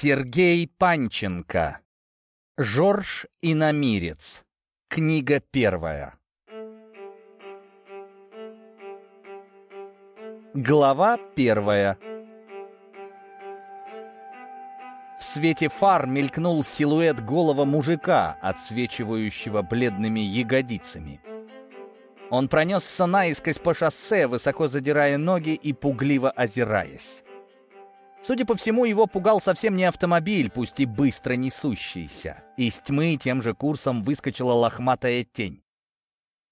Сергей Панченко. Жорж Иномирец. Книга первая. Глава первая. В свете фар мелькнул силуэт голого мужика, отсвечивающего бледными ягодицами. Он пронесся наискось по шоссе, высоко задирая ноги и пугливо озираясь. Судя по всему, его пугал совсем не автомобиль, пусть и быстро несущийся. Из тьмы тем же курсом выскочила лохматая тень.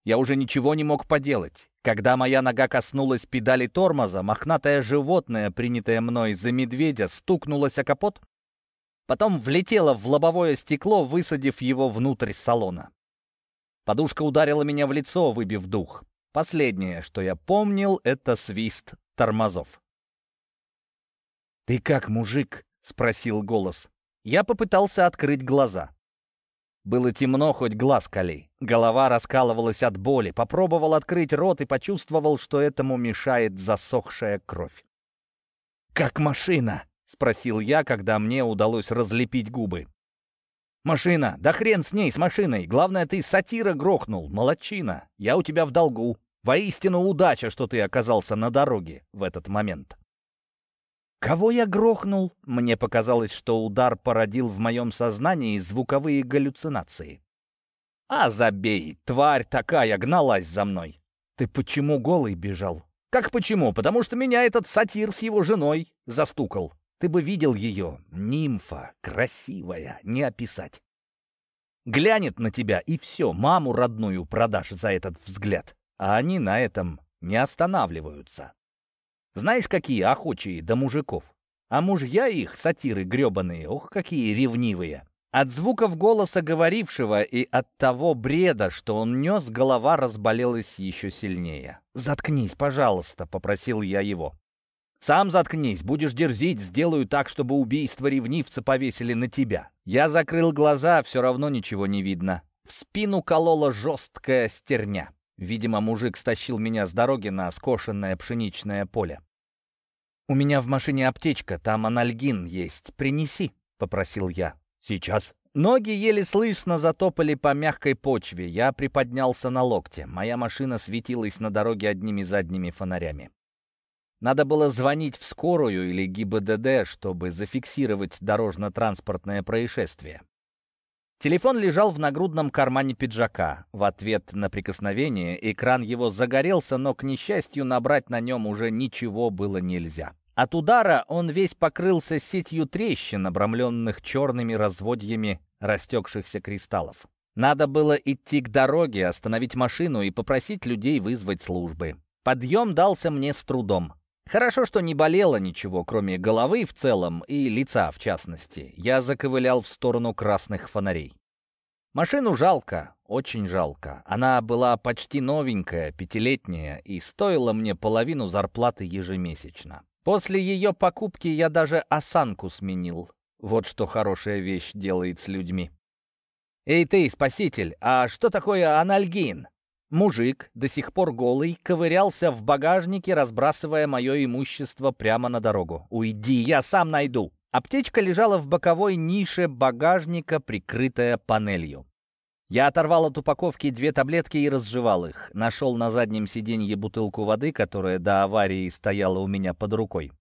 Я уже ничего не мог поделать. Когда моя нога коснулась педали тормоза, мохнатое животное, принятое мной за медведя, стукнулось о капот, потом влетело в лобовое стекло, высадив его внутрь салона. Подушка ударила меня в лицо, выбив дух. Последнее, что я помнил, это свист тормозов. «Ты как, мужик?» — спросил голос. Я попытался открыть глаза. Было темно, хоть глаз кали. Голова раскалывалась от боли. Попробовал открыть рот и почувствовал, что этому мешает засохшая кровь. «Как машина?» — спросил я, когда мне удалось разлепить губы. «Машина! Да хрен с ней, с машиной! Главное, ты сатира грохнул, молодчина! Я у тебя в долгу! Воистину удача, что ты оказался на дороге в этот момент!» Кого я грохнул? Мне показалось, что удар породил в моем сознании звуковые галлюцинации. А забей, тварь такая гналась за мной. Ты почему голый бежал? Как почему? Потому что меня этот сатир с его женой застукал. Ты бы видел ее. Нимфа, красивая, не описать. Глянет на тебя, и все, маму родную продашь за этот взгляд. А они на этом не останавливаются. Знаешь, какие охочие до мужиков? А мужья их, сатиры гребаные, ох, какие ревнивые. От звуков голоса говорившего и от того бреда, что он нес, голова разболелась еще сильнее. «Заткнись, пожалуйста», — попросил я его. «Сам заткнись, будешь дерзить, сделаю так, чтобы убийство ревнивца повесили на тебя». Я закрыл глаза, все равно ничего не видно. В спину колола жесткая стерня. Видимо, мужик стащил меня с дороги на скошенное пшеничное поле. «У меня в машине аптечка, там анальгин есть. Принеси», — попросил я. «Сейчас». Ноги еле слышно затопали по мягкой почве. Я приподнялся на локте. Моя машина светилась на дороге одними задними фонарями. Надо было звонить в скорую или ГИБДД, чтобы зафиксировать дорожно-транспортное происшествие. Телефон лежал в нагрудном кармане пиджака. В ответ на прикосновение экран его загорелся, но, к несчастью, набрать на нем уже ничего было нельзя. От удара он весь покрылся сетью трещин, обрамленных черными разводьями растекшихся кристаллов. Надо было идти к дороге, остановить машину и попросить людей вызвать службы. Подъем дался мне с трудом. Хорошо, что не болело ничего, кроме головы в целом и лица в частности. Я заковылял в сторону красных фонарей. Машину жалко, очень жалко. Она была почти новенькая, пятилетняя, и стоила мне половину зарплаты ежемесячно. После ее покупки я даже осанку сменил. Вот что хорошая вещь делает с людьми. «Эй ты, спаситель, а что такое анальгин?» Мужик, до сих пор голый, ковырялся в багажнике, разбрасывая мое имущество прямо на дорогу. «Уйди, я сам найду!» Аптечка лежала в боковой нише багажника, прикрытая панелью. Я оторвал от упаковки две таблетки и разжевал их. Нашел на заднем сиденье бутылку воды, которая до аварии стояла у меня под рукой.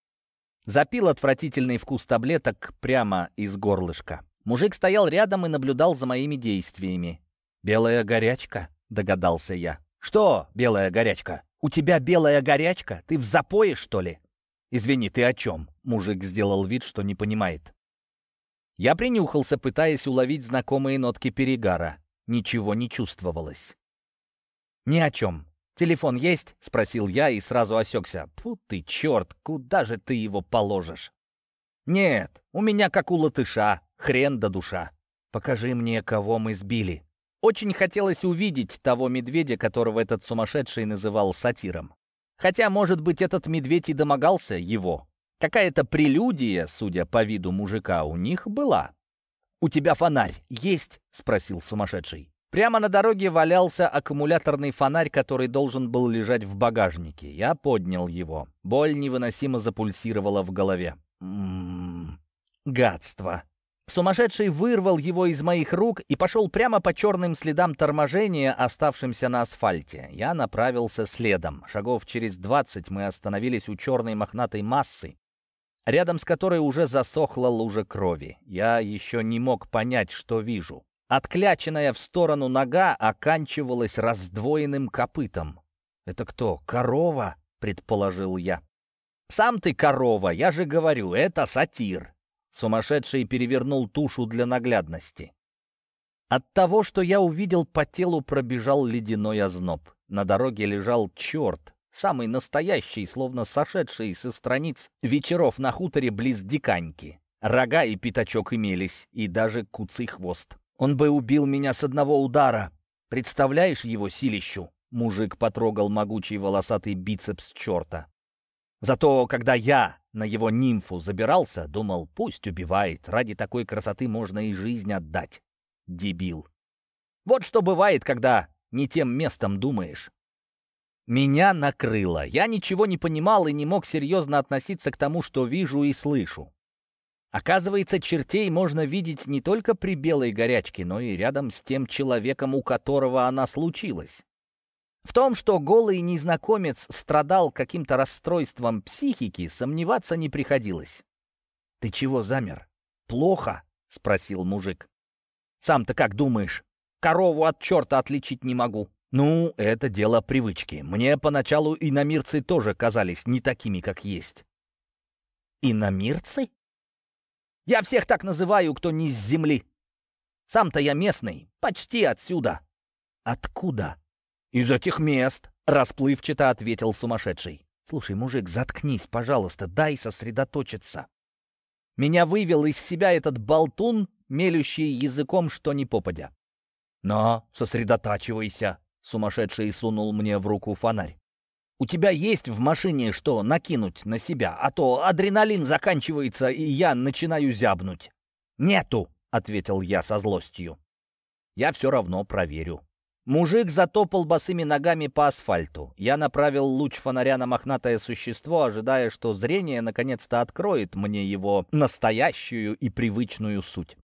Запил отвратительный вкус таблеток прямо из горлышка. Мужик стоял рядом и наблюдал за моими действиями. «Белая горячка?» — догадался я. «Что, белая горячка? У тебя белая горячка? Ты в запое, что ли?» «Извини, ты о чем?» — мужик сделал вид, что не понимает. Я принюхался, пытаясь уловить знакомые нотки перегара. Ничего не чувствовалось. «Ни о чем. Телефон есть?» — спросил я и сразу осекся. Тьфу ты, черт, куда же ты его положишь? «Нет, у меня как у латыша, хрен да душа. Покажи мне, кого мы сбили». Очень хотелось увидеть того медведя, которого этот сумасшедший называл сатиром. Хотя, может быть, этот медведь и домогался его. Какая-то прелюдия, судя по виду мужика, у них была. «У тебя фонарь есть?» — спросил сумасшедший. Прямо на дороге валялся аккумуляторный фонарь, который должен был лежать в багажнике. Я поднял его. Боль невыносимо запульсировала в голове. «М -м -м. Гадство. Сумасшедший вырвал его из моих рук и пошел прямо по черным следам торможения, оставшимся на асфальте. Я направился следом. Шагов через двадцать мы остановились у черной мохнатой массы, рядом с которой уже засохла лужа крови. Я еще не мог понять, что вижу. Откляченная в сторону нога оканчивалась раздвоенным копытом. «Это кто, корова?» — предположил я. «Сам ты корова, я же говорю, это сатир». Сумасшедший перевернул тушу для наглядности. От того, что я увидел, по телу пробежал ледяной озноб. На дороге лежал черт, самый настоящий, словно сошедший со страниц вечеров на хуторе близ Диканьки. Рога и пятачок имелись, и даже куцый хвост. Он бы убил меня с одного удара. Представляешь его силищу? Мужик потрогал могучий волосатый бицепс черта. Зато когда я на его нимфу забирался, думал, пусть убивает, ради такой красоты можно и жизнь отдать. Дебил. Вот что бывает, когда не тем местом думаешь. Меня накрыло. Я ничего не понимал и не мог серьезно относиться к тому, что вижу и слышу. Оказывается, чертей можно видеть не только при белой горячке, но и рядом с тем человеком, у которого она случилась. В том, что голый незнакомец страдал каким-то расстройством психики, сомневаться не приходилось. «Ты чего замер? Плохо?» — спросил мужик. «Сам-то как думаешь? Корову от черта отличить не могу». «Ну, это дело привычки. Мне поначалу иномирцы тоже казались не такими, как есть». «Иномирцы?» «Я всех так называю, кто не с земли. Сам-то я местный, почти отсюда». «Откуда?» «Из этих мест», — расплывчато ответил сумасшедший. «Слушай, мужик, заткнись, пожалуйста, дай сосредоточиться». Меня вывел из себя этот болтун, мелющий языком, что ни попадя. «Но, сосредотачивайся», — сумасшедший сунул мне в руку фонарь. «У тебя есть в машине что накинуть на себя, а то адреналин заканчивается, и я начинаю зябнуть». «Нету», — ответил я со злостью. «Я все равно проверю». Мужик затопал босыми ногами по асфальту. Я направил луч фонаря на мохнатое существо, ожидая, что зрение наконец-то откроет мне его настоящую и привычную суть.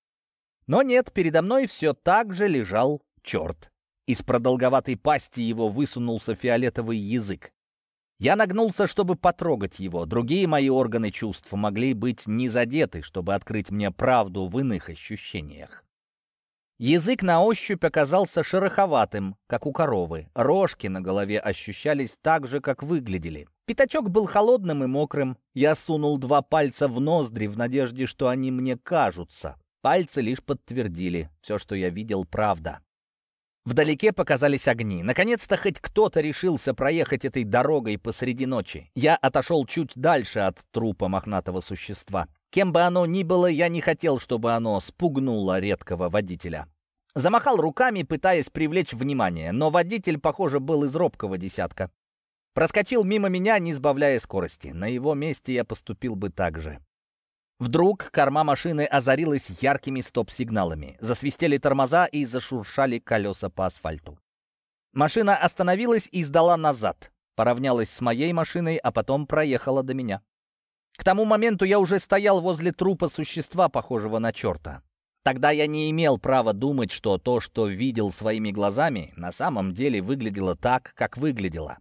Но нет, передо мной все так же лежал черт. Из продолговатой пасти его высунулся фиолетовый язык. Я нагнулся, чтобы потрогать его. Другие мои органы чувств могли быть не задеты, чтобы открыть мне правду в иных ощущениях. Язык на ощупь оказался шероховатым, как у коровы. Рожки на голове ощущались так же, как выглядели. Пятачок был холодным и мокрым. Я сунул два пальца в ноздри в надежде, что они мне кажутся. Пальцы лишь подтвердили. Все, что я видел, правда. Вдалеке показались огни. Наконец-то хоть кто-то решился проехать этой дорогой посреди ночи. Я отошел чуть дальше от трупа мохнатого существа. Кем бы оно ни было, я не хотел, чтобы оно спугнуло редкого водителя. Замахал руками, пытаясь привлечь внимание, но водитель, похоже, был из робкого десятка. Проскочил мимо меня, не сбавляя скорости. На его месте я поступил бы так же. Вдруг корма машины озарилась яркими стоп-сигналами. Засвистели тормоза и зашуршали колеса по асфальту. Машина остановилась и сдала назад. Поравнялась с моей машиной, а потом проехала до меня. К тому моменту я уже стоял возле трупа существа, похожего на черта. Тогда я не имел права думать, что то, что видел своими глазами, на самом деле выглядело так, как выглядело.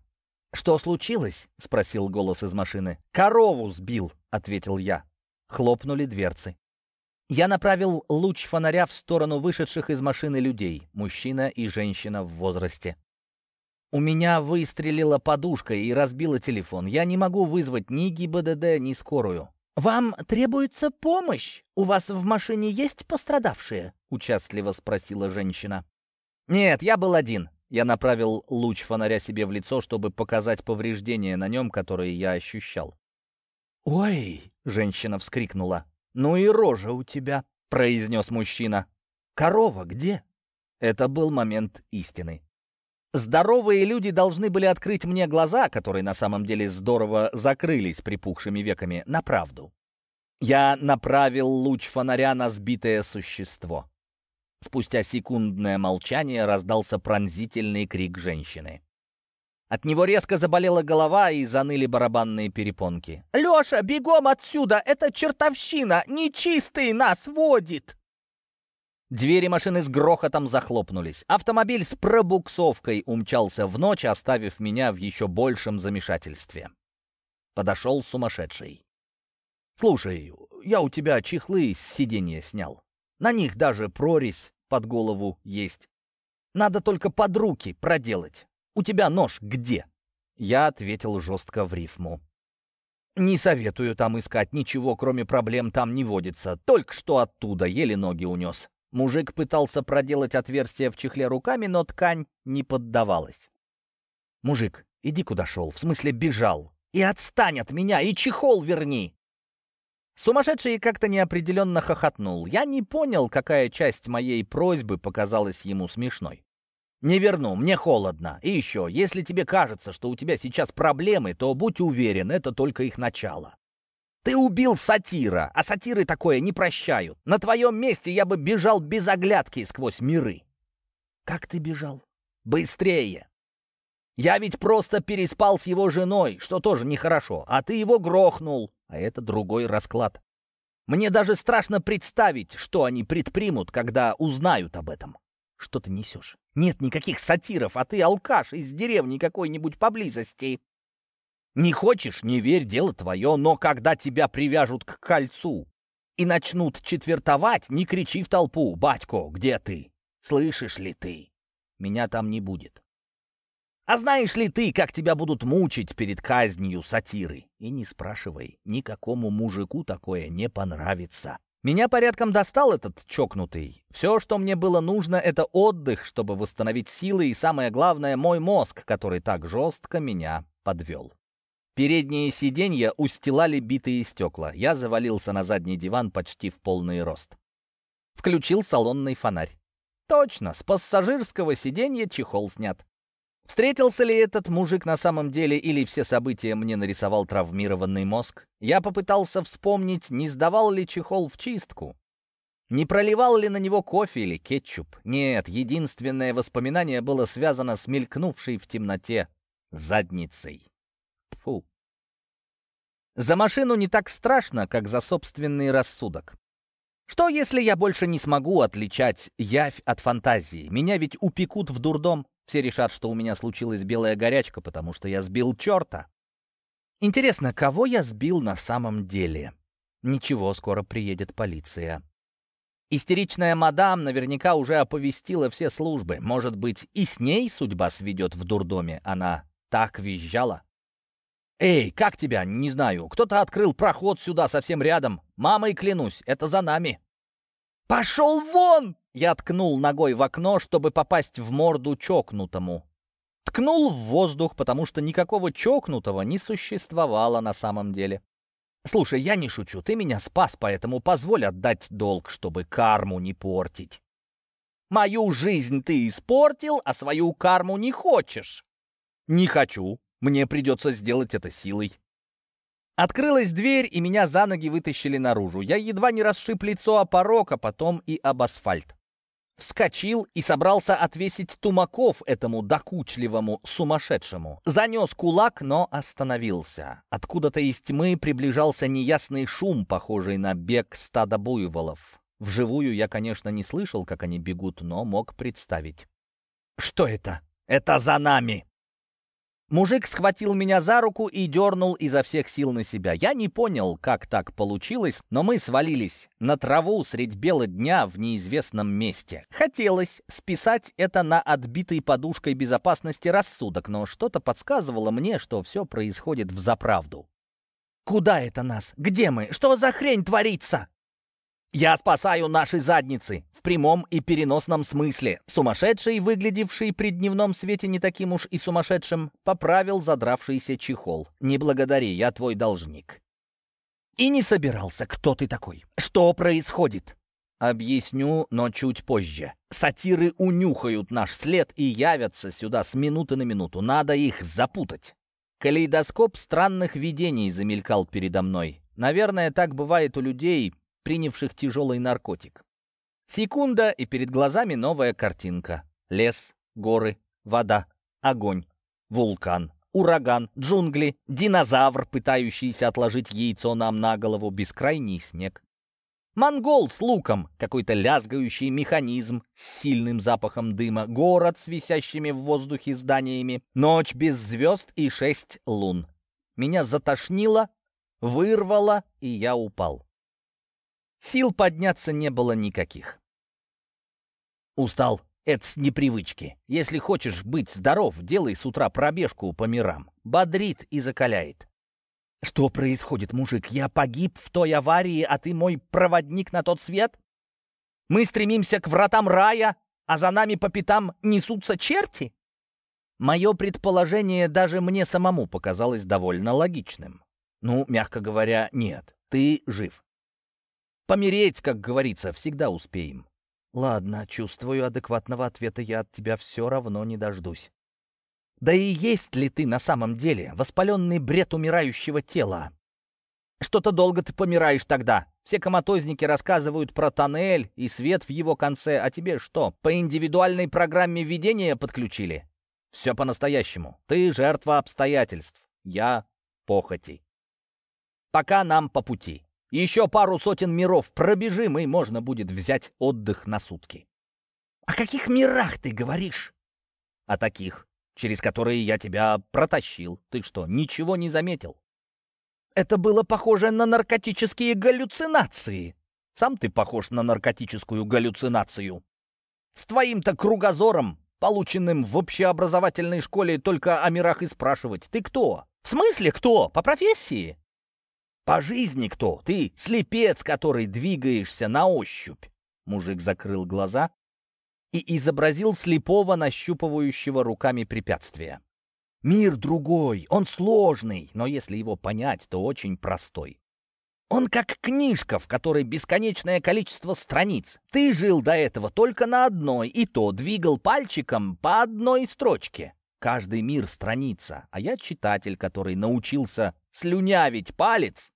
«Что случилось?» — спросил голос из машины. «Корову сбил», — ответил я. Хлопнули дверцы. Я направил луч фонаря в сторону вышедших из машины людей, мужчина и женщина в возрасте. У меня выстрелила подушка и разбила телефон. Я не могу вызвать ни ГИБДД, ни скорую. «Вам требуется помощь? У вас в машине есть пострадавшие?» — участливо спросила женщина. «Нет, я был один». Я направил луч фонаря себе в лицо, чтобы показать повреждения на нем, которые я ощущал. «Ой!» — женщина вскрикнула. «Ну и рожа у тебя!» — произнес мужчина. «Корова где?» Это был момент истины. Здоровые люди должны были открыть мне глаза, которые на самом деле здорово закрылись припухшими веками, на правду. Я направил луч фонаря на сбитое существо. Спустя секундное молчание раздался пронзительный крик женщины. От него резко заболела голова и заныли барабанные перепонки. «Леша, бегом отсюда! Это чертовщина! Нечистый нас водит!» Двери машины с грохотом захлопнулись. Автомобиль с пробуксовкой умчался в ночь, оставив меня в еще большем замешательстве. Подошел сумасшедший. «Слушай, я у тебя чехлы с сиденья снял. На них даже прорезь под голову есть. Надо только под руки проделать. У тебя нож где?» Я ответил жестко в рифму. «Не советую там искать, ничего, кроме проблем там не водится. Только что оттуда еле ноги унес». Мужик пытался проделать отверстие в чехле руками, но ткань не поддавалась. «Мужик, иди куда шел, в смысле бежал. И отстань от меня, и чехол верни!» Сумасшедший как-то неопределенно хохотнул. Я не понял, какая часть моей просьбы показалась ему смешной. «Не верну, мне холодно. И еще, если тебе кажется, что у тебя сейчас проблемы, то будь уверен, это только их начало. Ты убил сатира, а сатиры такое не прощают. На твоем месте я бы бежал без оглядки сквозь миры». «Как ты бежал?» «Быстрее!» «Я ведь просто переспал с его женой, что тоже нехорошо, а ты его грохнул, а это другой расклад. Мне даже страшно представить, что они предпримут, когда узнают об этом». «Что ты несешь? Нет никаких сатиров, а ты алкаш из деревни какой-нибудь поблизости». «Не хочешь, не верь, дело твое, но когда тебя привяжут к кольцу и начнут четвертовать, не кричи в толпу, батько, где ты? Слышишь ли ты? Меня там не будет». А знаешь ли ты, как тебя будут мучить перед казнью сатиры? И не спрашивай, никакому мужику такое не понравится. Меня порядком достал этот чокнутый. Все, что мне было нужно, это отдых, чтобы восстановить силы, и самое главное, мой мозг, который так жестко меня подвел. Передние сиденья устилали битые стекла. Я завалился на задний диван почти в полный рост. Включил салонный фонарь. Точно, с пассажирского сиденья чехол снят. Встретился ли этот мужик на самом деле или все события мне нарисовал травмированный мозг? Я попытался вспомнить, не сдавал ли чехол в чистку. Не проливал ли на него кофе или кетчуп? Нет, единственное воспоминание было связано с мелькнувшей в темноте задницей. Фу. За машину не так страшно, как за собственный рассудок. Что, если я больше не смогу отличать явь от фантазии? Меня ведь упекут в дурдом. Все решат, что у меня случилась белая горячка, потому что я сбил черта. Интересно, кого я сбил на самом деле? Ничего, скоро приедет полиция. Истеричная мадам наверняка уже оповестила все службы. Может быть, и с ней судьба сведет в дурдоме. Она так визжала. «Эй, как тебя? Не знаю. Кто-то открыл проход сюда совсем рядом. Мамой клянусь, это за нами». «Пошел вон!» Я ткнул ногой в окно, чтобы попасть в морду чокнутому. Ткнул в воздух, потому что никакого чокнутого не существовало на самом деле. «Слушай, я не шучу, ты меня спас, поэтому позволь отдать долг, чтобы карму не портить». «Мою жизнь ты испортил, а свою карму не хочешь». «Не хочу. Мне придется сделать это силой. Открылась дверь, и меня за ноги вытащили наружу. Я едва не расшиб лицо о порог, а потом и об асфальт. Вскочил и собрался отвесить тумаков этому докучливому сумасшедшему. Занес кулак, но остановился. Откуда-то из тьмы приближался неясный шум, похожий на бег стада буйволов. Вживую я, конечно, не слышал, как они бегут, но мог представить. «Что это?» «Это за нами!» Мужик схватил меня за руку и дернул изо всех сил на себя. Я не понял, как так получилось, но мы свалились на траву средь бела дня в неизвестном месте. Хотелось списать это на отбитый подушкой безопасности рассудок, но что-то подсказывало мне, что все происходит в заправду. «Куда это нас? Где мы? Что за хрень творится?» «Я спасаю наши задницы!» В прямом и переносном смысле. Сумасшедший, выглядевший при дневном свете не таким уж и сумасшедшим, поправил задравшийся чехол. «Не благодари, я твой должник». «И не собирался. Кто ты такой? Что происходит?» «Объясню, но чуть позже. Сатиры унюхают наш след и явятся сюда с минуты на минуту. Надо их запутать». Калейдоскоп странных видений замелькал передо мной. Наверное, так бывает у людей, принявших тяжелый наркотик. Секунда, и перед глазами новая картинка. Лес, горы, вода, огонь. вулкан, ураган, джунгли, динозавр, пытающийся отложить яйцо нам на голову, бескрайний снег. Монгол с луком, какой-то лязгающий механизм с сильным запахом дыма, город с висящими в воздухе зданиями, ночь без звезд и шесть лун. Меня затошнило, вырвало, и я упал. Сил подняться не было никаких. Устал. Это с непривычки. Если хочешь быть здоров, делай с утра пробежку по мирам. Бодрит и закаляет. Что происходит, мужик? Я погиб в той аварии, а ты мой проводник на тот свет? Мы стремимся к вратам рая, а за нами по пятам несутся черти? Мое предположение даже мне самому показалось довольно логичным. Ну, мягко говоря, нет. Ты жив. Помереть, как говорится, всегда успеем. Ладно, чувствую, адекватного ответа я от тебя все равно не дождусь. Да и есть ли ты на самом деле воспаленный бред умирающего тела? Что-то долго ты помираешь тогда. Все коматозники рассказывают про тоннель и свет в его конце, а тебе что, по индивидуальной программе ведения подключили? Все по-настоящему. Ты жертва обстоятельств. Я похоти. Пока нам по пути. Еще пару сотен миров пробежим, и можно будет взять отдых на сутки. О каких мирах ты говоришь? О таких, через которые я тебя протащил. Ты что, ничего не заметил? Это было похоже на наркотические галлюцинации. Сам ты похож на наркотическую галлюцинацию. С твоим-то кругозором, полученным в общеобразовательной школе, только о мирах и спрашивать. Ты кто? В смысле кто? По профессии? По жизни кто? Ты слепец, который двигаешься на ощупь. Мужик закрыл глаза и изобразил слепого, нащупывающего руками препятствия. Мир другой, он сложный, но если его понять, то очень простой. Он как книжка, в которой бесконечное количество страниц. Ты жил до этого только на одной, и то двигал пальчиком по одной строчке. Каждый мир страница, а я читатель, который научился слюнявить палец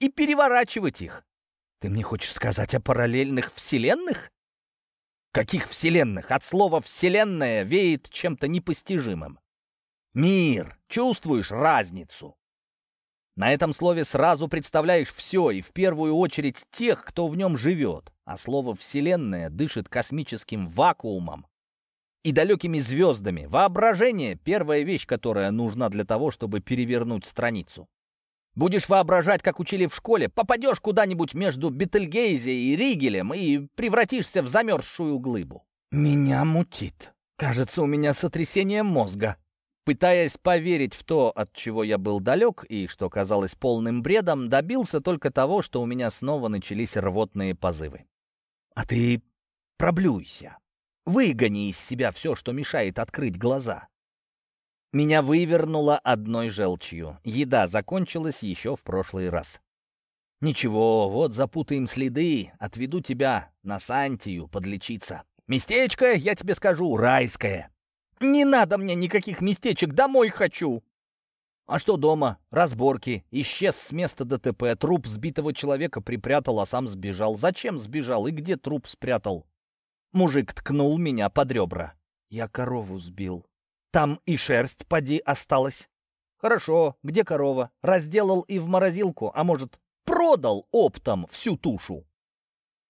и переворачивать их. Ты мне хочешь сказать о параллельных вселенных? Каких вселенных? От слова «вселенная» веет чем-то непостижимым. Мир. Чувствуешь разницу? На этом слове сразу представляешь все, и в первую очередь тех, кто в нем живет. А слово «вселенная» дышит космическим вакуумом и далекими звездами. Воображение — первая вещь, которая нужна для того, чтобы перевернуть страницу. Будешь воображать, как учили в школе, попадешь куда-нибудь между Бетельгейзе и Ригелем и превратишься в замерзшую глыбу. Меня мутит. Кажется, у меня сотрясение мозга. Пытаясь поверить в то, от чего я был далек и что казалось полным бредом, добился только того, что у меня снова начались рвотные позывы. А ты проблюйся. Выгони из себя все, что мешает открыть глаза. Меня вывернуло одной желчью. Еда закончилась еще в прошлый раз. «Ничего, вот запутаем следы, отведу тебя на Сантию подлечиться. Местечко, я тебе скажу, райское. Не надо мне никаких местечек, домой хочу!» «А что дома? Разборки. Исчез с места ДТП. Труп сбитого человека припрятал, а сам сбежал. Зачем сбежал и где труп спрятал?» Мужик ткнул меня под ребра. «Я корову сбил», там и шерсть, поди, осталась. Хорошо, где корова? Разделал и в морозилку, а может, продал оптом всю тушу?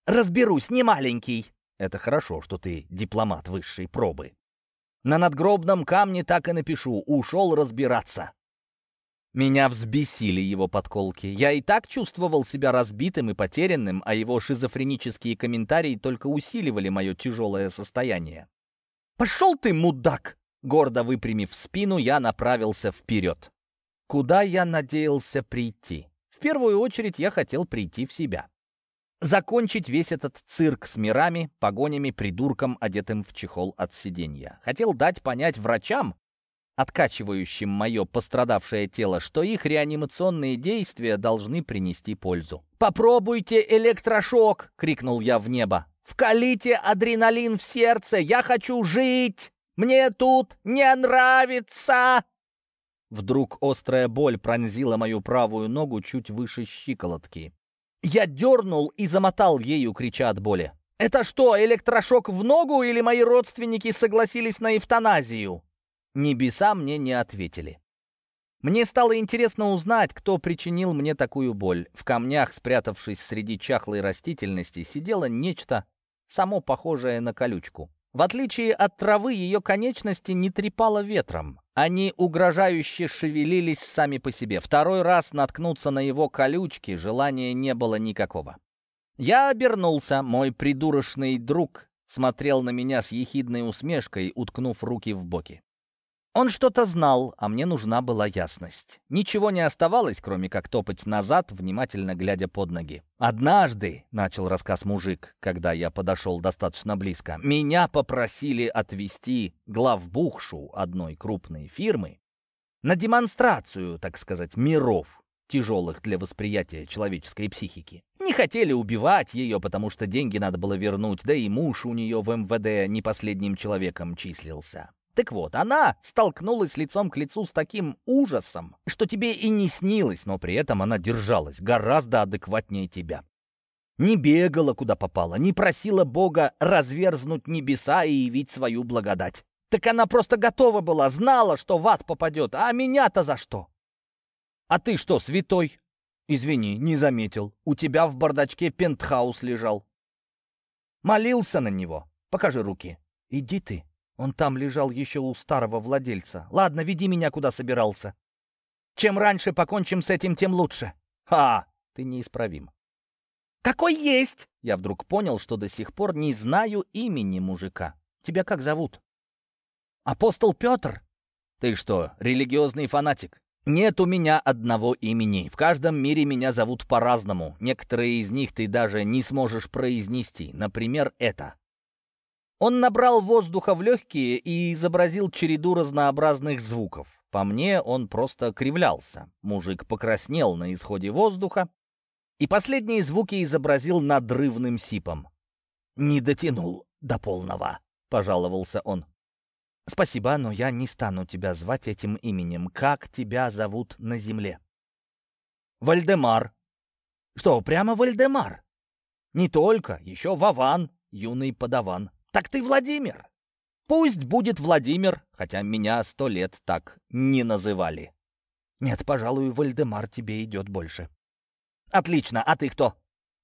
Разберусь, не маленький. Это хорошо, что ты дипломат высшей пробы. На надгробном камне так и напишу «Ушел разбираться». Меня взбесили его подколки. Я и так чувствовал себя разбитым и потерянным, а его шизофренические комментарии только усиливали мое тяжелое состояние. «Пошел ты, мудак!» Гордо выпрямив спину, я направился вперед. Куда я надеялся прийти? В первую очередь я хотел прийти в себя. Закончить весь этот цирк с мирами, погонями, придурком, одетым в чехол от сиденья. Хотел дать понять врачам, откачивающим мое пострадавшее тело, что их реанимационные действия должны принести пользу. «Попробуйте электрошок!» — крикнул я в небо. «Вкалите адреналин в сердце! Я хочу жить!» Мне тут не нравится!» Вдруг острая боль пронзила мою правую ногу чуть выше щиколотки. Я дернул и замотал ею, крича от боли. «Это что, электрошок в ногу или мои родственники согласились на эвтаназию?» Небеса мне не ответили. Мне стало интересно узнать, кто причинил мне такую боль. В камнях, спрятавшись среди чахлой растительности, сидело нечто, само похожее на колючку. В отличие от травы, ее конечности не трепало ветром. Они угрожающе шевелились сами по себе. Второй раз наткнуться на его колючки желания не было никакого. Я обернулся, мой придурочный друг смотрел на меня с ехидной усмешкой, уткнув руки в боки. Он что-то знал, а мне нужна была ясность. Ничего не оставалось, кроме как топать назад, внимательно глядя под ноги. «Однажды», — начал рассказ мужик, когда я подошел достаточно близко, «меня попросили отвезти главбухшу одной крупной фирмы на демонстрацию, так сказать, миров, тяжелых для восприятия человеческой психики. Не хотели убивать ее, потому что деньги надо было вернуть, да и муж у нее в МВД не последним человеком числился. Так вот, она столкнулась лицом к лицу с таким ужасом, что тебе и не снилось, но при этом она держалась гораздо адекватнее тебя. Не бегала, куда попала, не просила Бога разверзнуть небеса и явить свою благодать. Так она просто готова была, знала, что в ад попадет, а меня-то за что? А ты что, святой? Извини, не заметил. У тебя в бардачке пентхаус лежал. Молился на него. Покажи руки. Иди ты. Он там лежал еще у старого владельца. Ладно, веди меня, куда собирался. Чем раньше покончим с этим, тем лучше. Ха! Ты неисправим. Какой есть? Я вдруг понял, что до сих пор не знаю имени мужика. Тебя как зовут? Апостол Петр? Ты что, религиозный фанатик? Нет у меня одного имени. В каждом мире меня зовут по-разному. Некоторые из них ты даже не сможешь произнести. Например, это. Он набрал воздуха в легкие и изобразил череду разнообразных звуков. По мне, он просто кривлялся. Мужик покраснел на исходе воздуха и последние звуки изобразил надрывным сипом. «Не дотянул до полного», — пожаловался он. «Спасибо, но я не стану тебя звать этим именем. Как тебя зовут на земле?» «Вальдемар». «Что, прямо Вальдемар?» «Не только, еще Вован, юный падаван». «Так ты Владимир!» «Пусть будет Владимир, хотя меня сто лет так не называли». «Нет, пожалуй, Вальдемар тебе идет больше». «Отлично, а ты кто?»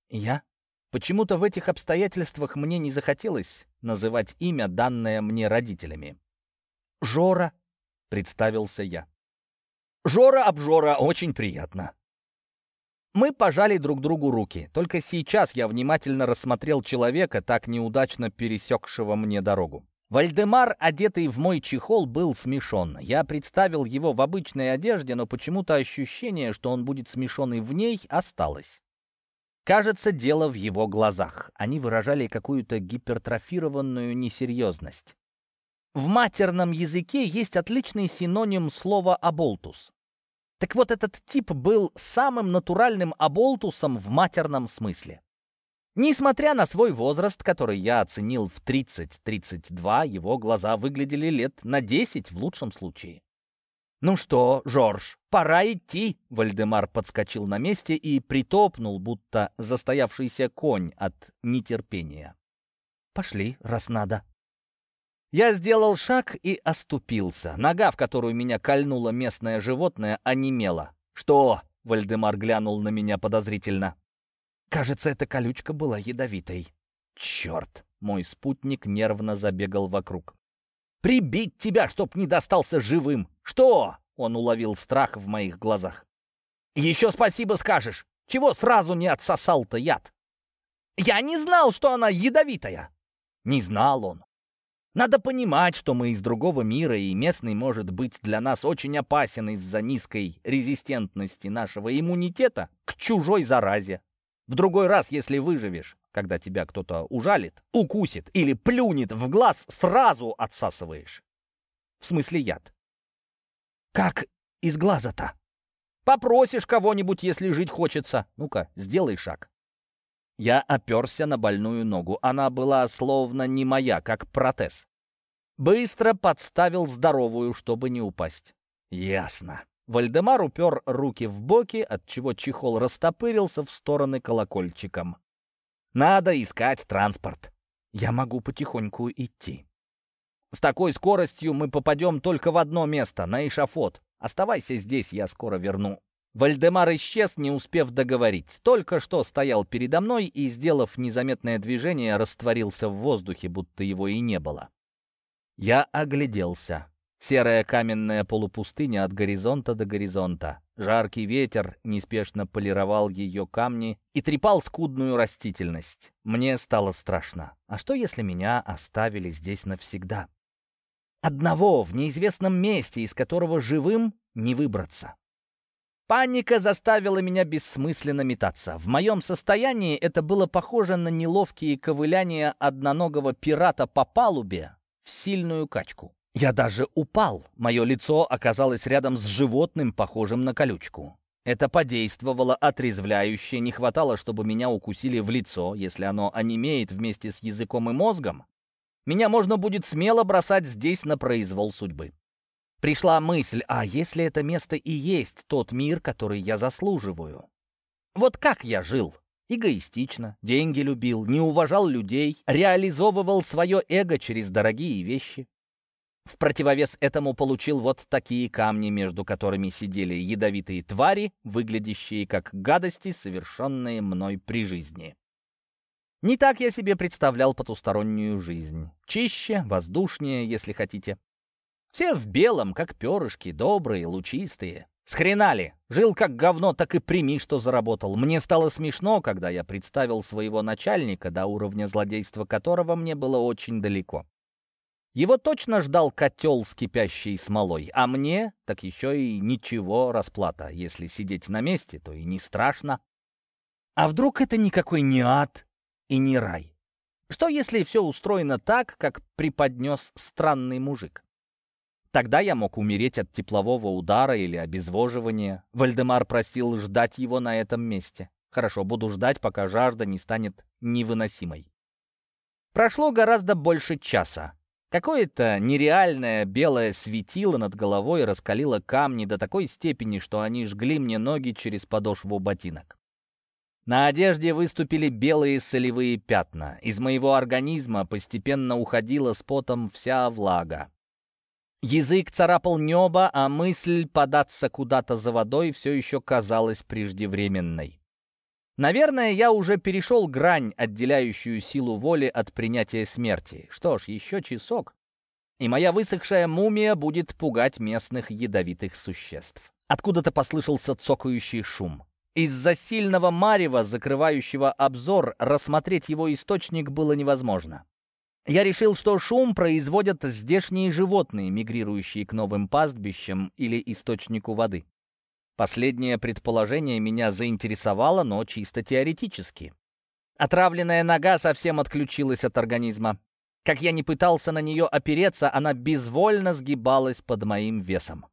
«Я?» Почему-то в этих обстоятельствах мне не захотелось называть имя, данное мне родителями. «Жора», — представился я. «Жора-обжора, очень приятно». Мы пожали друг другу руки. Только сейчас я внимательно рассмотрел человека, так неудачно пересекшего мне дорогу. Вальдемар, одетый в мой чехол, был смешон. Я представил его в обычной одежде, но почему-то ощущение, что он будет смешон и в ней, осталось. Кажется, дело в его глазах. Они выражали какую-то гипертрофированную несерьезность. В матерном языке есть отличный синоним слова «аболтус». Так вот, этот тип был самым натуральным оболтусом в матерном смысле. Несмотря на свой возраст, который я оценил в 30-32, его глаза выглядели лет на 10 в лучшем случае. «Ну что, Жорж, пора идти!» Вальдемар подскочил на месте и притопнул, будто застоявшийся конь от нетерпения. «Пошли, раз надо». Я сделал шаг и оступился. Нога, в которую меня кольнуло местное животное, онемела. «Что?» — Вальдемар глянул на меня подозрительно. «Кажется, эта колючка была ядовитой». «Черт!» — мой спутник нервно забегал вокруг. «Прибить тебя, чтоб не достался живым!» «Что?» — он уловил страх в моих глазах. «Еще спасибо скажешь! Чего сразу не отсосал-то яд?» «Я не знал, что она ядовитая!» Не знал он. Надо понимать, что мы из другого мира, и местный может быть для нас очень опасен из-за низкой резистентности нашего иммунитета к чужой заразе. В другой раз, если выживешь, когда тебя кто-то ужалит, укусит или плюнет в глаз, сразу отсасываешь. В смысле яд. Как из глаза-то? Попросишь кого-нибудь, если жить хочется. Ну-ка, сделай шаг. Я оперся на больную ногу. Она была словно не моя, как протез. Быстро подставил здоровую, чтобы не упасть. Ясно. Вальдемар упер руки в боки, отчего чехол растопырился в стороны колокольчиком. Надо искать транспорт. Я могу потихоньку идти. С такой скоростью мы попадем только в одно место, на эшафот. Оставайся здесь, я скоро верну». Вальдемар исчез, не успев договорить. Только что стоял передо мной и, сделав незаметное движение, растворился в воздухе, будто его и не было. Я огляделся. Серая каменная полупустыня от горизонта до горизонта. Жаркий ветер неспешно полировал ее камни и трепал скудную растительность. Мне стало страшно. А что, если меня оставили здесь навсегда? Одного в неизвестном месте, из которого живым не выбраться. Паника заставила меня бессмысленно метаться. В моем состоянии это было похоже на неловкие ковыляния одноногого пирата по палубе в сильную качку. Я даже упал. Мое лицо оказалось рядом с животным, похожим на колючку. Это подействовало отрезвляюще, не хватало, чтобы меня укусили в лицо, если оно онемеет вместе с языком и мозгом. Меня можно будет смело бросать здесь на произвол судьбы. Пришла мысль, а если это место и есть тот мир, который я заслуживаю? Вот как я жил? Эгоистично, деньги любил, не уважал людей, реализовывал свое эго через дорогие вещи. В противовес этому получил вот такие камни, между которыми сидели ядовитые твари, выглядящие как гадости, совершенные мной при жизни. Не так я себе представлял потустороннюю жизнь. Чище, воздушнее, если хотите. Все в белом, как перышки, добрые, лучистые. Схренали. Жил как говно, так и прими, что заработал. Мне стало смешно, когда я представил своего начальника, до уровня злодейства которого мне было очень далеко. Его точно ждал котел с кипящей смолой, а мне так еще и ничего расплата. Если сидеть на месте, то и не страшно. А вдруг это никакой не ад и не рай? Что если все устроено так, как преподнес странный мужик? Тогда я мог умереть от теплового удара или обезвоживания. Вальдемар просил ждать его на этом месте. Хорошо, буду ждать, пока жажда не станет невыносимой. Прошло гораздо больше часа. Какое-то нереальное белое светило над головой раскалило камни до такой степени, что они жгли мне ноги через подошву ботинок. На одежде выступили белые солевые пятна. Из моего организма постепенно уходила с потом вся влага. Язык царапал небо, а мысль податься куда-то за водой все еще казалась преждевременной. Наверное, я уже перешел грань, отделяющую силу воли от принятия смерти. Что ж, еще часок, и моя высохшая мумия будет пугать местных ядовитых существ. Откуда-то послышался цокающий шум. Из-за сильного марева, закрывающего обзор, рассмотреть его источник было невозможно. Я решил, что шум производят здешние животные, мигрирующие к новым пастбищам или источнику воды. Последнее предположение меня заинтересовало, но чисто теоретически. Отравленная нога совсем отключилась от организма. Как я не пытался на нее опереться, она безвольно сгибалась под моим весом.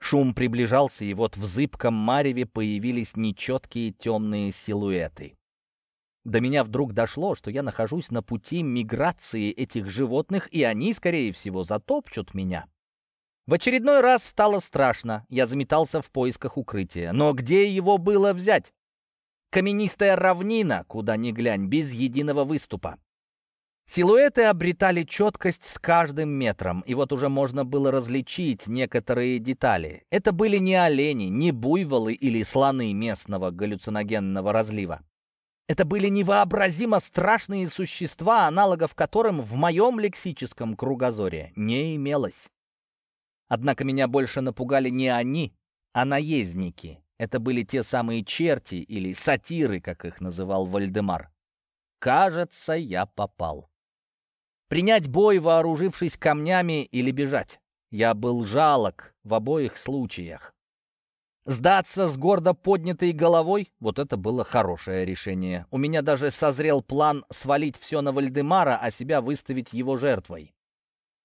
Шум приближался, и вот в зыбком мареве появились нечеткие темные силуэты. До меня вдруг дошло, что я нахожусь на пути миграции этих животных, и они, скорее всего, затопчут меня. В очередной раз стало страшно. Я заметался в поисках укрытия. Но где его было взять? Каменистая равнина, куда ни глянь, без единого выступа. Силуэты обретали четкость с каждым метром, и вот уже можно было различить некоторые детали. Это были не олени, не буйволы или слоны местного галлюциногенного разлива. Это были невообразимо страшные существа, аналогов которым в моем лексическом кругозоре не имелось. Однако меня больше напугали не они, а наездники. Это были те самые черти или сатиры, как их называл Вальдемар. Кажется, я попал. Принять бой, вооружившись камнями, или бежать. Я был жалок в обоих случаях. Сдаться с гордо поднятой головой — вот это было хорошее решение. У меня даже созрел план свалить все на Вальдемара, а себя выставить его жертвой.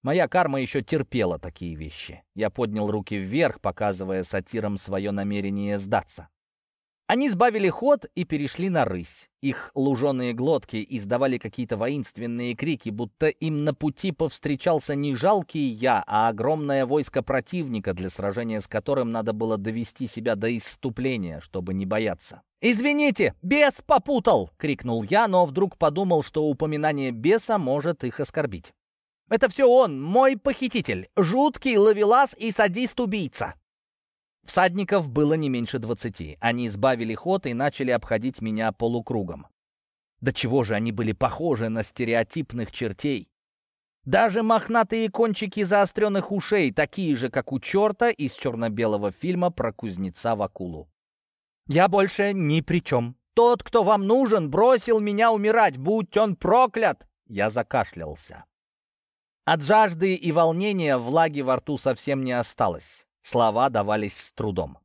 Моя карма еще терпела такие вещи. Я поднял руки вверх, показывая сатирам свое намерение сдаться. Они сбавили ход и перешли на рысь. Их луженые глотки издавали какие-то воинственные крики, будто им на пути повстречался не жалкий я, а огромное войско противника, для сражения с которым надо было довести себя до исступления, чтобы не бояться. «Извините, бес попутал!» — крикнул я, но вдруг подумал, что упоминание беса может их оскорбить. Это все он, мой похититель, жуткий ловелас и садист-убийца. Всадников было не меньше двадцати. Они сбавили ход и начали обходить меня полукругом. До чего же они были похожи на стереотипных чертей. Даже мохнатые кончики заостренных ушей, такие же, как у черта из черно-белого фильма про кузнеца в акулу. «Я больше ни при чем. Тот, кто вам нужен, бросил меня умирать, будь он проклят!» Я закашлялся. От жажды и волнения влаги во рту совсем не осталось. Слова давались с трудом.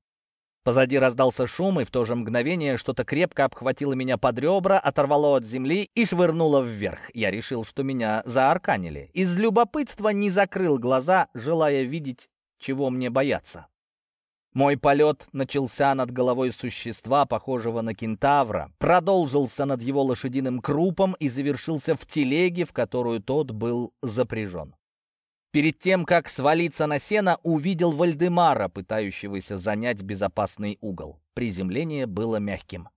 Позади раздался шум, и в то же мгновение что-то крепко обхватило меня под ребра, оторвало от земли и швырнуло вверх. Я решил, что меня заарканили. Из любопытства не закрыл глаза, желая видеть, чего мне бояться. Мой полет начался над головой существа, похожего на кентавра, продолжился над его лошадиным крупом и завершился в телеге, в которую тот был запряжен. Перед тем, как свалиться на сено, увидел Вальдемара, пытающегося занять безопасный угол. Приземление было мягким.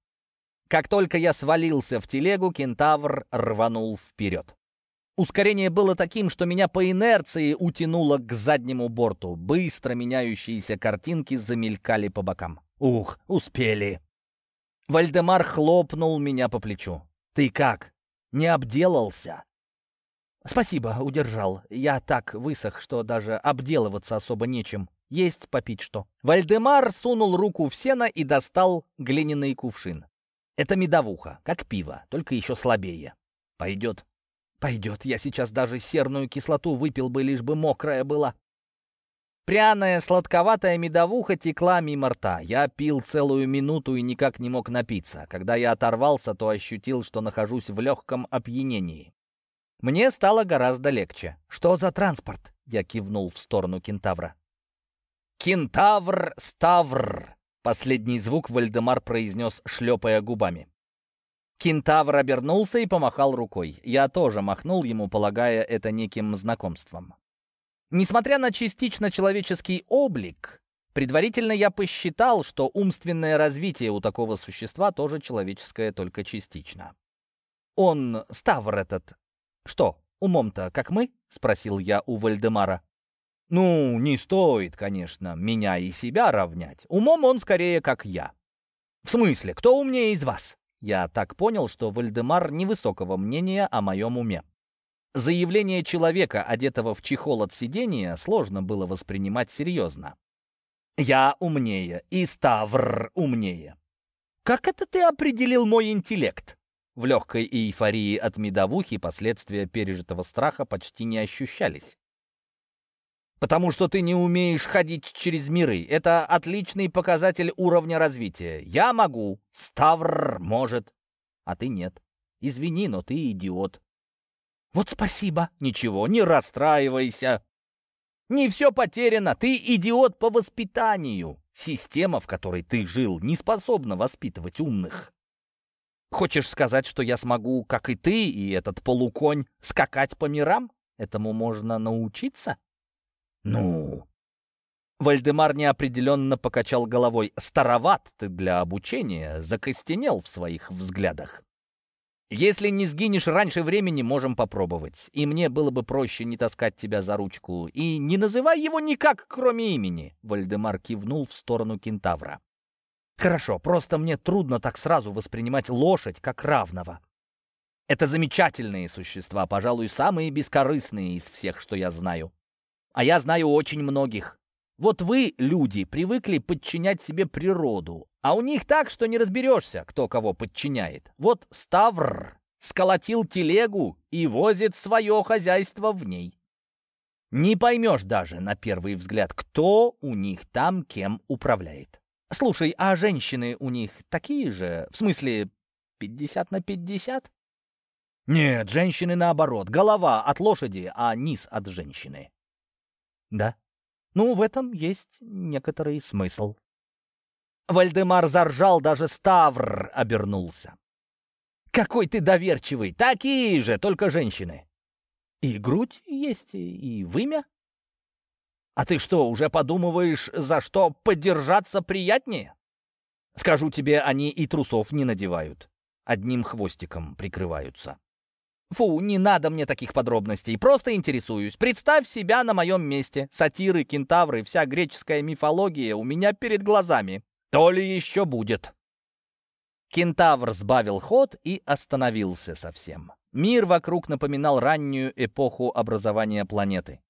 Как только я свалился в телегу, кентавр рванул вперед. Ускорение было таким, что меня по инерции утянуло к заднему борту. Быстро меняющиеся картинки замелькали по бокам. Ух, успели. Вальдемар хлопнул меня по плечу. «Ты как? Не обделался?» «Спасибо, удержал. Я так высох, что даже обделываться особо нечем. Есть попить что». Вальдемар сунул руку в сено и достал глиняный кувшин. «Это медовуха, как пиво, только еще слабее. Пойдет?» «Пойдет. Я сейчас даже серную кислоту выпил бы, лишь бы мокрая была». Пряная, сладковатая медовуха текла мимо рта. Я пил целую минуту и никак не мог напиться. Когда я оторвался, то ощутил, что нахожусь в легком опьянении. Мне стало гораздо легче. «Что за транспорт?» — я кивнул в сторону кентавра. «Кентавр-ставр!» — последний звук Вальдемар произнес, шлепая губами. Кентавр обернулся и помахал рукой. Я тоже махнул ему, полагая это неким знакомством. Несмотря на частично человеческий облик, предварительно я посчитал, что умственное развитие у такого существа тоже человеческое, только частично. Он, Ставр этот, «Что, умом-то, как мы?» — спросил я у Вальдемара. «Ну, не стоит, конечно, меня и себя равнять. Умом он скорее как я». «В смысле, кто умнее из вас?» Я так понял, что Вальдемар невысокого мнения о моем уме. Заявление человека, одетого в чехол от сидения, сложно было воспринимать серьезно. «Я умнее, и Ставр умнее». «Как это ты определил мой интеллект?» В легкой эйфории от медовухи последствия пережитого страха почти не ощущались. «Потому что ты не умеешь ходить через миры. Это отличный показатель уровня развития. Я могу, Ставр может, а ты нет. Извини, но ты идиот». «Вот спасибо. Ничего, не расстраивайся. Не все потеряно. Ты идиот по воспитанию. Система, в которой ты жил, не способна воспитывать умных. Хочешь сказать, что я смогу, как и ты, и этот полуконь, скакать по мирам? Этому можно научиться? Ну... Вальдемар неопределенно покачал головой. «Староват ты для обучения, закостенел в своих взглядах. Если не сгинешь раньше времени, можем попробовать. И мне было бы проще не таскать тебя за ручку. И не называй его никак, кроме имени!» Вальдемар кивнул в сторону кентавра. Хорошо, просто мне трудно так сразу воспринимать лошадь как равного. Это замечательные существа, пожалуй, самые бескорыстные из всех, что я знаю. А я знаю очень многих. Вот вы, люди, привыкли подчинять себе природу, а у них так, что не разберешься, кто кого подчиняет. Вот Ставр сколотил телегу и возит свое хозяйство в ней. Не поймешь даже на первый взгляд, кто у них там кем управляет. Слушай, а женщины у них такие же? В смысле, 50 на 50? Нет, женщины наоборот. Голова от лошади, а низ от женщины. Да? Ну, в этом есть некоторый смысл. Вальдемар заржал, даже Ставр обернулся. «Какой ты доверчивый! Такие же, только женщины!» «И грудь есть, и вымя?» А ты что, уже подумываешь, за что подержаться приятнее? Скажу тебе, они и трусов не надевают. Одним хвостиком прикрываются. Фу, не надо мне таких подробностей, просто интересуюсь. Представь себя на моем месте. Сатиры, кентавры, вся греческая мифология у меня перед глазами. То ли еще будет. Кентавр сбавил ход и остановился совсем. Мир вокруг напоминал раннюю эпоху образования планеты.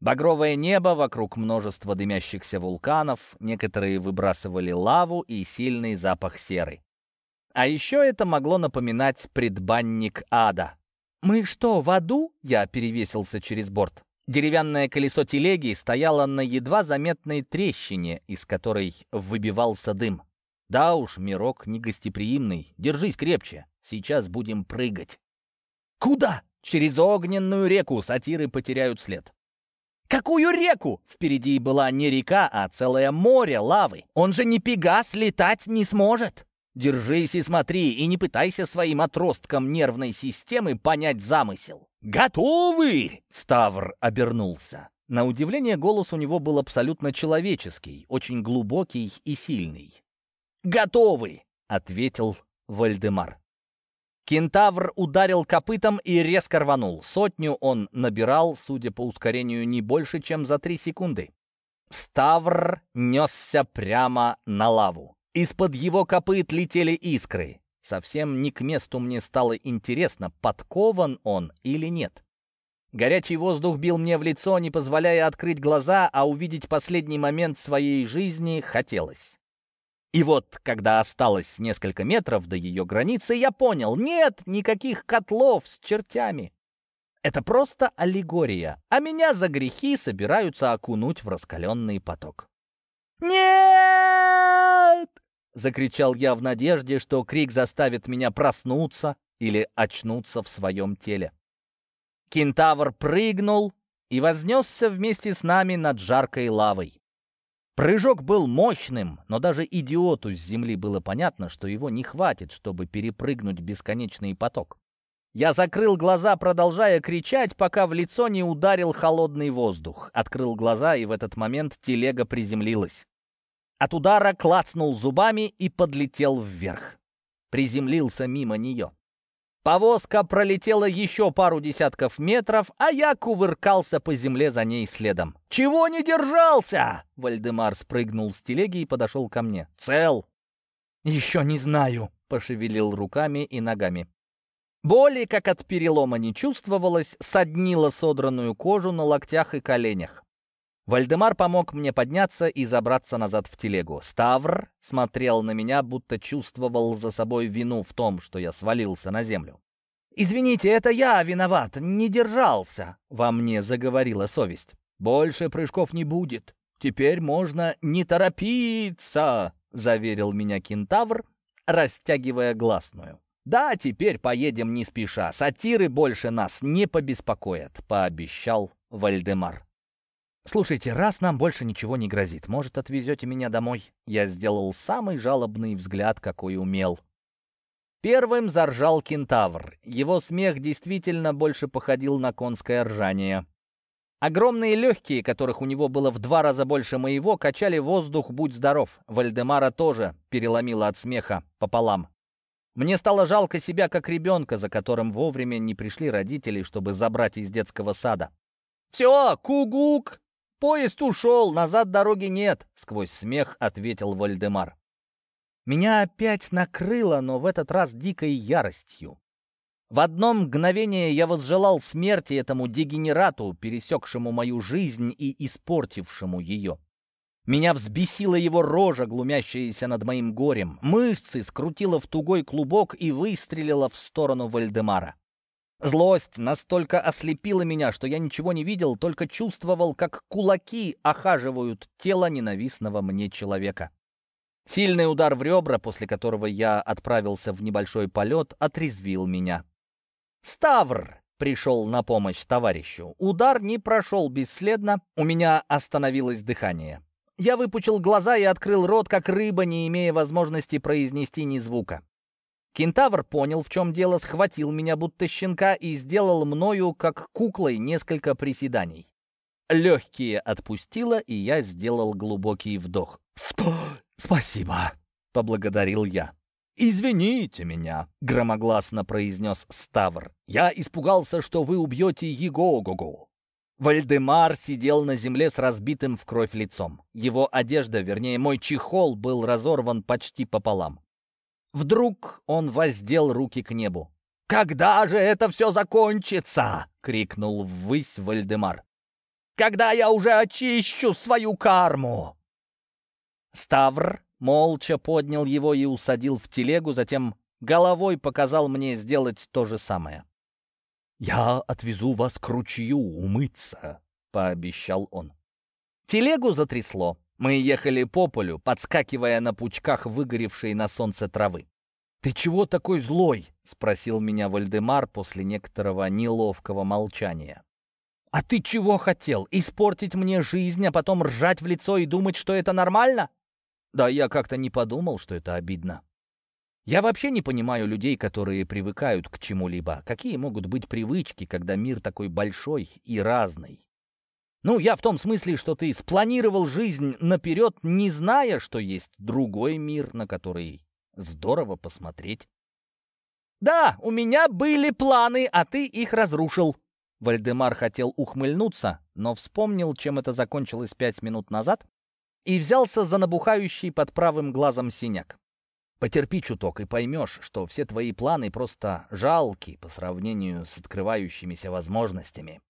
Багровое небо, вокруг множество дымящихся вулканов, некоторые выбрасывали лаву и сильный запах серы. А еще это могло напоминать предбанник ада. «Мы что, в аду?» — я перевесился через борт. Деревянное колесо телеги стояло на едва заметной трещине, из которой выбивался дым. Да уж, мирок негостеприимный. Держись крепче. Сейчас будем прыгать. Куда? Через огненную реку сатиры потеряют след. Какую реку? Впереди была не река, а целое море лавы. Он же не пегас, летать не сможет. Держись и смотри, и не пытайся своим отростком нервной системы понять замысел. «Готовы!» — Ставр обернулся. На удивление, голос у него был абсолютно человеческий, очень глубокий и сильный. «Готовы!» — ответил Вальдемар. Кентавр ударил копытом и резко рванул. Сотню он набирал, судя по ускорению, не больше, чем за три секунды. Ставр несся прямо на лаву. Из-под его копыт летели искры. Совсем не к месту мне стало интересно, подкован он или нет. Горячий воздух бил мне в лицо, не позволяя открыть глаза, а увидеть последний момент своей жизни хотелось. И вот, когда осталось несколько метров до ее границы, я понял, нет никаких котлов с чертями. Это просто аллегория, а меня за грехи собираются окунуть в раскаленный поток. «Нет!» — закричал я в надежде, что крик заставит меня проснуться или очнуться в своем теле. Кентавр прыгнул и вознесся вместе с нами над жаркой лавой. Прыжок был мощным, но даже идиоту с земли было понятно, что его не хватит, чтобы перепрыгнуть бесконечный поток. Я закрыл глаза, продолжая кричать, пока в лицо не ударил холодный воздух. Открыл глаза, и в этот момент телега приземлилась. От удара клацнул зубами и подлетел вверх. Приземлился мимо нее. Повозка пролетела еще пару десятков метров, а я кувыркался по земле за ней следом. «Чего не держался?» Вальдемар спрыгнул с телеги и подошел ко мне. «Цел?» «Еще не знаю», — пошевелил руками и ногами. Боли, как от перелома, не чувствовалось, соднила содранную кожу на локтях и коленях. Вальдемар помог мне подняться и забраться назад в телегу. Ставр смотрел на меня, будто чувствовал за собой вину в том, что я свалился на землю. «Извините, это я виноват, не держался», — во мне заговорила совесть. «Больше прыжков не будет. Теперь можно не торопиться», — заверил меня кентавр, растягивая гласную. «Да, теперь поедем не спеша. Сатиры больше нас не побеспокоят», — пообещал Вальдемар. «Слушайте, раз нам больше ничего не грозит, может, отвезете меня домой?» Я сделал самый жалобный взгляд, какой умел. Первым заржал кентавр. Его смех действительно больше походил на конское ржание. Огромные легкие, которых у него было в два раза больше моего, качали воздух «Будь здоров». Вальдемара тоже переломила от смеха пополам. Мне стало жалко себя как ребенка, за которым вовремя не пришли родители, чтобы забрать из детского сада. «Все, кугук!» «Поезд ушел, назад дороги нет», — сквозь смех ответил Вальдемар. Меня опять накрыло, но в этот раз дикой яростью. В одно мгновение я возжелал смерти этому дегенерату, пересекшему мою жизнь и испортившему ее. Меня взбесила его рожа, глумящаяся над моим горем. Мышцы скрутила в тугой клубок и выстрелила в сторону Вальдемара. Злость настолько ослепила меня, что я ничего не видел, только чувствовал, как кулаки охаживают тело ненавистного мне человека. Сильный удар в ребра, после которого я отправился в небольшой полет, отрезвил меня. «Ставр!» — пришел на помощь товарищу. Удар не прошел бесследно, у меня остановилось дыхание. Я выпучил глаза и открыл рот, как рыба, не имея возможности произнести ни звука. Кентавр понял, в чем дело, схватил меня будто щенка и сделал мною, как куклой, несколько приседаний. Легкие отпустило, и я сделал глубокий вдох. «Сп «Спасибо», — поблагодарил я. «Извините меня», — громогласно произнес Ставр. «Я испугался, что вы убьете Егогогу». Вальдемар сидел на земле с разбитым в кровь лицом. Его одежда, вернее, мой чехол, был разорван почти пополам. Вдруг он воздел руки к небу. «Когда же это все закончится?» — крикнул ввысь Вальдемар. «Когда я уже очищу свою карму?» Ставр молча поднял его и усадил в телегу, затем головой показал мне сделать то же самое. «Я отвезу вас к ручью умыться», — пообещал он. Телегу затрясло. Мы ехали по полю, подскакивая на пучках выгоревшей на солнце травы. «Ты чего такой злой?» — спросил меня Вальдемар после некоторого неловкого молчания. «А ты чего хотел? Испортить мне жизнь, а потом ржать в лицо и думать, что это нормально?» Да, я как-то не подумал, что это обидно. Я вообще не понимаю людей, которые привыкают к чему-либо. Какие могут быть привычки, когда мир такой большой и разный? Ну, я в том смысле, что ты спланировал жизнь наперед, не зная, что есть другой мир, на который здорово посмотреть. «Да, у меня были планы, а ты их разрушил». Вальдемар хотел ухмыльнуться, но вспомнил, чем это закончилось пять минут назад, и взялся за набухающий под правым глазом синяк. Потерпи чуток и поймешь, что все твои планы просто жалки по сравнению с открывающимися возможностями.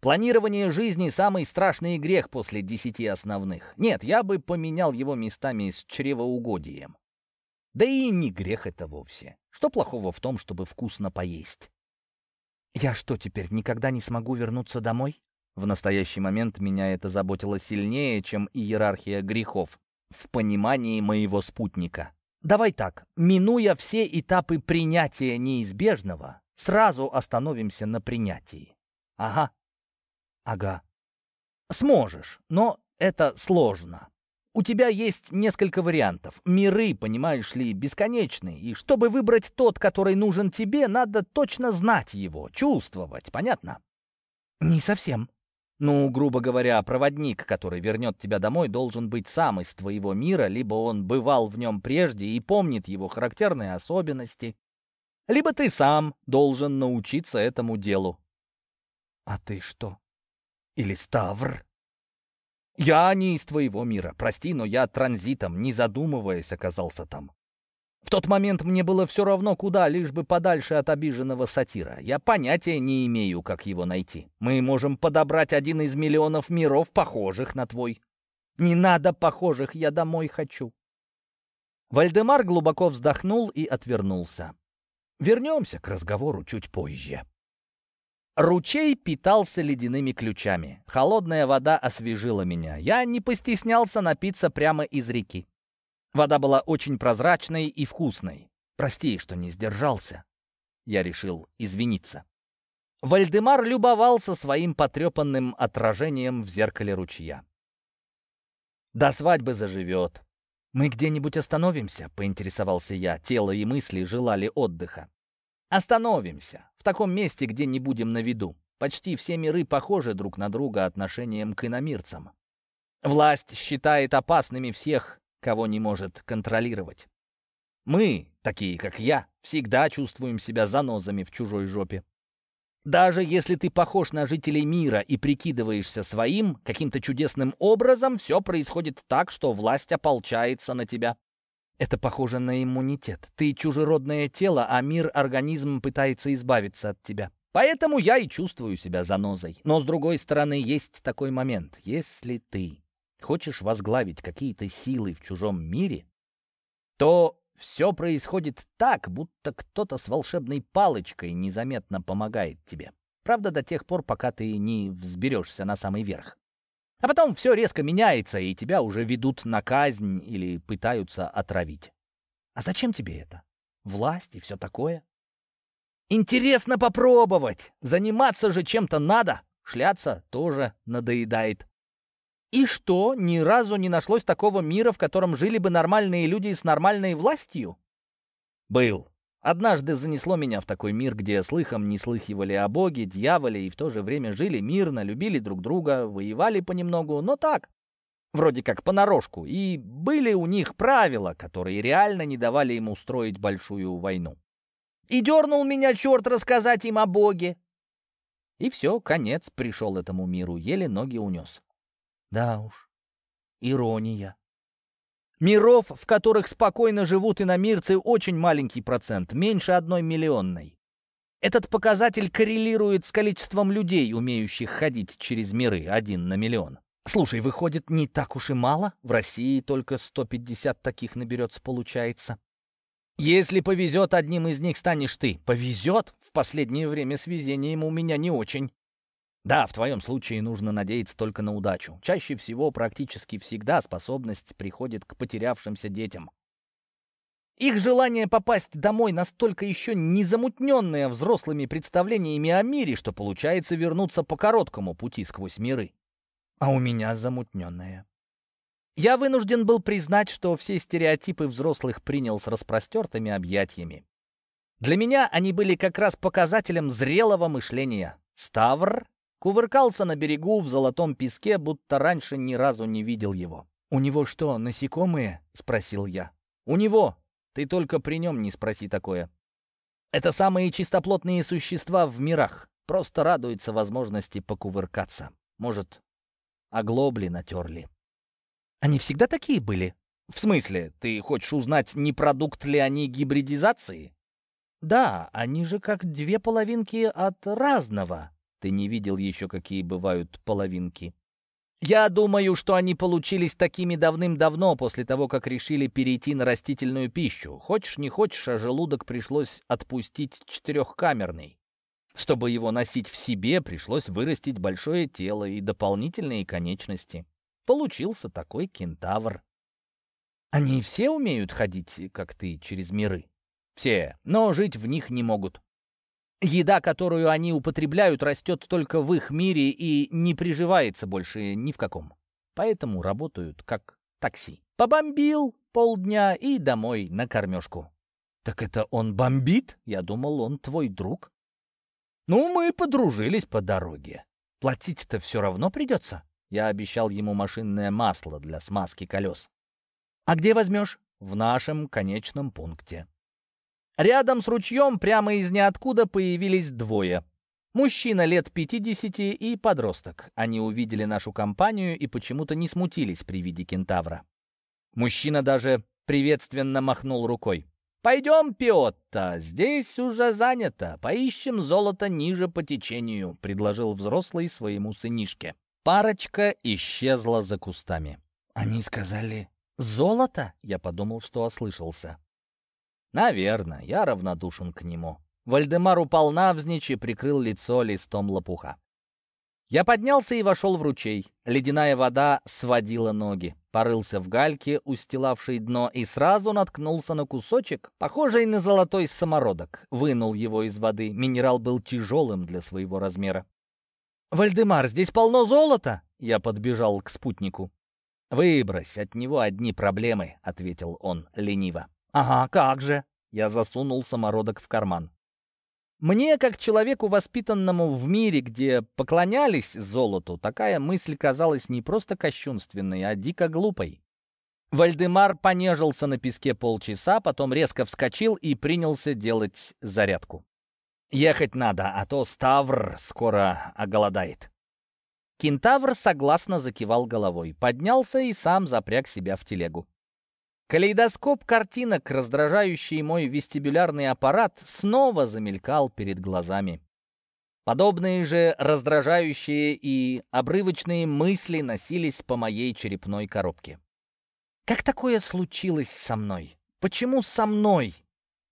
Планирование жизни — самый страшный грех после десяти основных. Нет, я бы поменял его местами с чревоугодием. Да и не грех это вовсе. Что плохого в том, чтобы вкусно поесть? Я что, теперь никогда не смогу вернуться домой? В настоящий момент меня это заботило сильнее, чем иерархия грехов в понимании моего спутника. Давай так, минуя все этапы принятия неизбежного, сразу остановимся на принятии. Ага. Ага. Сможешь, но это сложно. У тебя есть несколько вариантов. Миры, понимаешь ли, бесконечны. И чтобы выбрать тот, который нужен тебе, надо точно знать его, чувствовать, понятно? Не совсем. Ну, грубо говоря, проводник, который вернет тебя домой, должен быть сам из твоего мира, либо он бывал в нем прежде и помнит его характерные особенности, либо ты сам должен научиться этому делу. А ты что? Или Ставр? Я не из твоего мира, прости, но я транзитом, не задумываясь, оказался там. В тот момент мне было все равно куда, лишь бы подальше от обиженного сатира. Я понятия не имею, как его найти. Мы можем подобрать один из миллионов миров, похожих на твой. Не надо похожих, я домой хочу. Вальдемар глубоко вздохнул и отвернулся. Вернемся к разговору чуть позже. Ручей питался ледяными ключами. Холодная вода освежила меня. Я не постеснялся напиться прямо из реки. Вода была очень прозрачной и вкусной. Прости, что не сдержался. Я решил извиниться. Вальдемар любовался своим потрепанным отражением в зеркале ручья. «До свадьбы заживет. Мы где-нибудь остановимся?» — поинтересовался я. Тело и мысли желали отдыха. «Остановимся. В таком месте, где не будем на виду. Почти все миры похожи друг на друга отношением к иномирцам. Власть считает опасными всех, кого не может контролировать. Мы, такие как я, всегда чувствуем себя занозами в чужой жопе. Даже если ты похож на жителей мира и прикидываешься своим, каким-то чудесным образом все происходит так, что власть ополчается на тебя. Это похоже на иммунитет. Ты чужеродное тело, а мир-организм пытается избавиться от тебя. Поэтому я и чувствую себя занозой. Но, с другой стороны, есть такой момент. Если ты хочешь возглавить какие-то силы в чужом мире, то все происходит так, будто кто-то с волшебной палочкой незаметно помогает тебе. Правда, до тех пор, пока ты не взберешься на самый верх. А потом все резко меняется, и тебя уже ведут на казнь или пытаются отравить. А зачем тебе это? Власть и все такое? Интересно попробовать. Заниматься же чем-то надо. Шляться тоже надоедает. И что, ни разу не нашлось такого мира, в котором жили бы нормальные люди с нормальной властью? Был. Однажды занесло меня в такой мир, где слыхом не слыхивали о боге, дьяволе и в то же время жили мирно, любили друг друга, воевали понемногу, но так, вроде как понарошку, и были у них правила, которые реально не давали им устроить большую войну. И дернул меня черт рассказать им о Боге. И все, конец пришел этому миру, еле ноги унес. Да уж, ирония. Миров, в которых спокойно живут иномирцы, очень маленький процент, меньше одной миллионной. Этот показатель коррелирует с количеством людей, умеющих ходить через миры, один на миллион. Слушай, выходит, не так уж и мало? В России только 150 таких наберется, получается. Если повезет, одним из них станешь ты. Повезет? В последнее время с везением у меня не очень. Да, в твоем случае нужно надеяться только на удачу. Чаще всего, практически всегда, способность приходит к потерявшимся детям. Их желание попасть домой настолько еще не замутненное взрослыми представлениями о мире, что получается вернуться по короткому пути сквозь миры. А у меня замутненное. Я вынужден был признать, что все стереотипы взрослых принял с распростертыми объятиями. Для меня они были как раз показателем зрелого мышления. Ставр Кувыркался на берегу в золотом песке, будто раньше ни разу не видел его. «У него что, насекомые?» — спросил я. «У него. Ты только при нем не спроси такое. Это самые чистоплотные существа в мирах. Просто радуются возможности покувыркаться. Может, оглобли натерли». «Они всегда такие были?» «В смысле, ты хочешь узнать, не продукт ли они гибридизации?» «Да, они же как две половинки от разного», ты не видел еще, какие бывают половинки. Я думаю, что они получились такими давным-давно, после того, как решили перейти на растительную пищу. Хочешь, не хочешь, а желудок пришлось отпустить четырехкамерный. Чтобы его носить в себе, пришлось вырастить большое тело и дополнительные конечности. Получился такой кентавр. Они все умеют ходить, как ты, через миры? Все, но жить в них не могут. Еда, которую они употребляют, растет только в их мире и не приживается больше ни в каком. Поэтому работают как такси. Побомбил полдня и домой на кормежку. «Так это он бомбит? Я думал, он твой друг». «Ну, мы подружились по дороге. Платить-то все равно придется». Я обещал ему машинное масло для смазки колес. «А где возьмешь?» «В нашем конечном пункте». Рядом с ручьем прямо из ниоткуда появились двое. Мужчина лет 50 и подросток. Они увидели нашу компанию и почему-то не смутились при виде кентавра. Мужчина даже приветственно махнул рукой. «Пойдем, Пиотто, здесь уже занято. Поищем золото ниже по течению», — предложил взрослый своему сынишке. Парочка исчезла за кустами. «Они сказали, золото?» Я подумал, что ослышался. Наверное, я равнодушен к нему. Вальдемар упал навзничь и прикрыл лицо листом лопуха. Я поднялся и вошел в ручей. Ледяная вода сводила ноги. Порылся в гальке, устилавшей дно, и сразу наткнулся на кусочек, похожий на золотой самородок. Вынул его из воды. Минерал был тяжелым для своего размера. «Вальдемар, здесь полно золота!» Я подбежал к спутнику. «Выбрось, от него одни проблемы», — ответил он лениво. «Ага, как же!» Я засунул самородок в карман. Мне, как человеку, воспитанному в мире, где поклонялись золоту, такая мысль казалась не просто кощунственной, а дико глупой. Вальдемар понежился на песке полчаса, потом резко вскочил и принялся делать зарядку. «Ехать надо, а то Ставр скоро оголодает». Кентавр согласно закивал головой, поднялся и сам запряг себя в телегу. Калейдоскоп картинок, раздражающий мой вестибулярный аппарат, снова замелькал перед глазами. Подобные же раздражающие и обрывочные мысли носились по моей черепной коробке. Как такое случилось со мной? Почему со мной?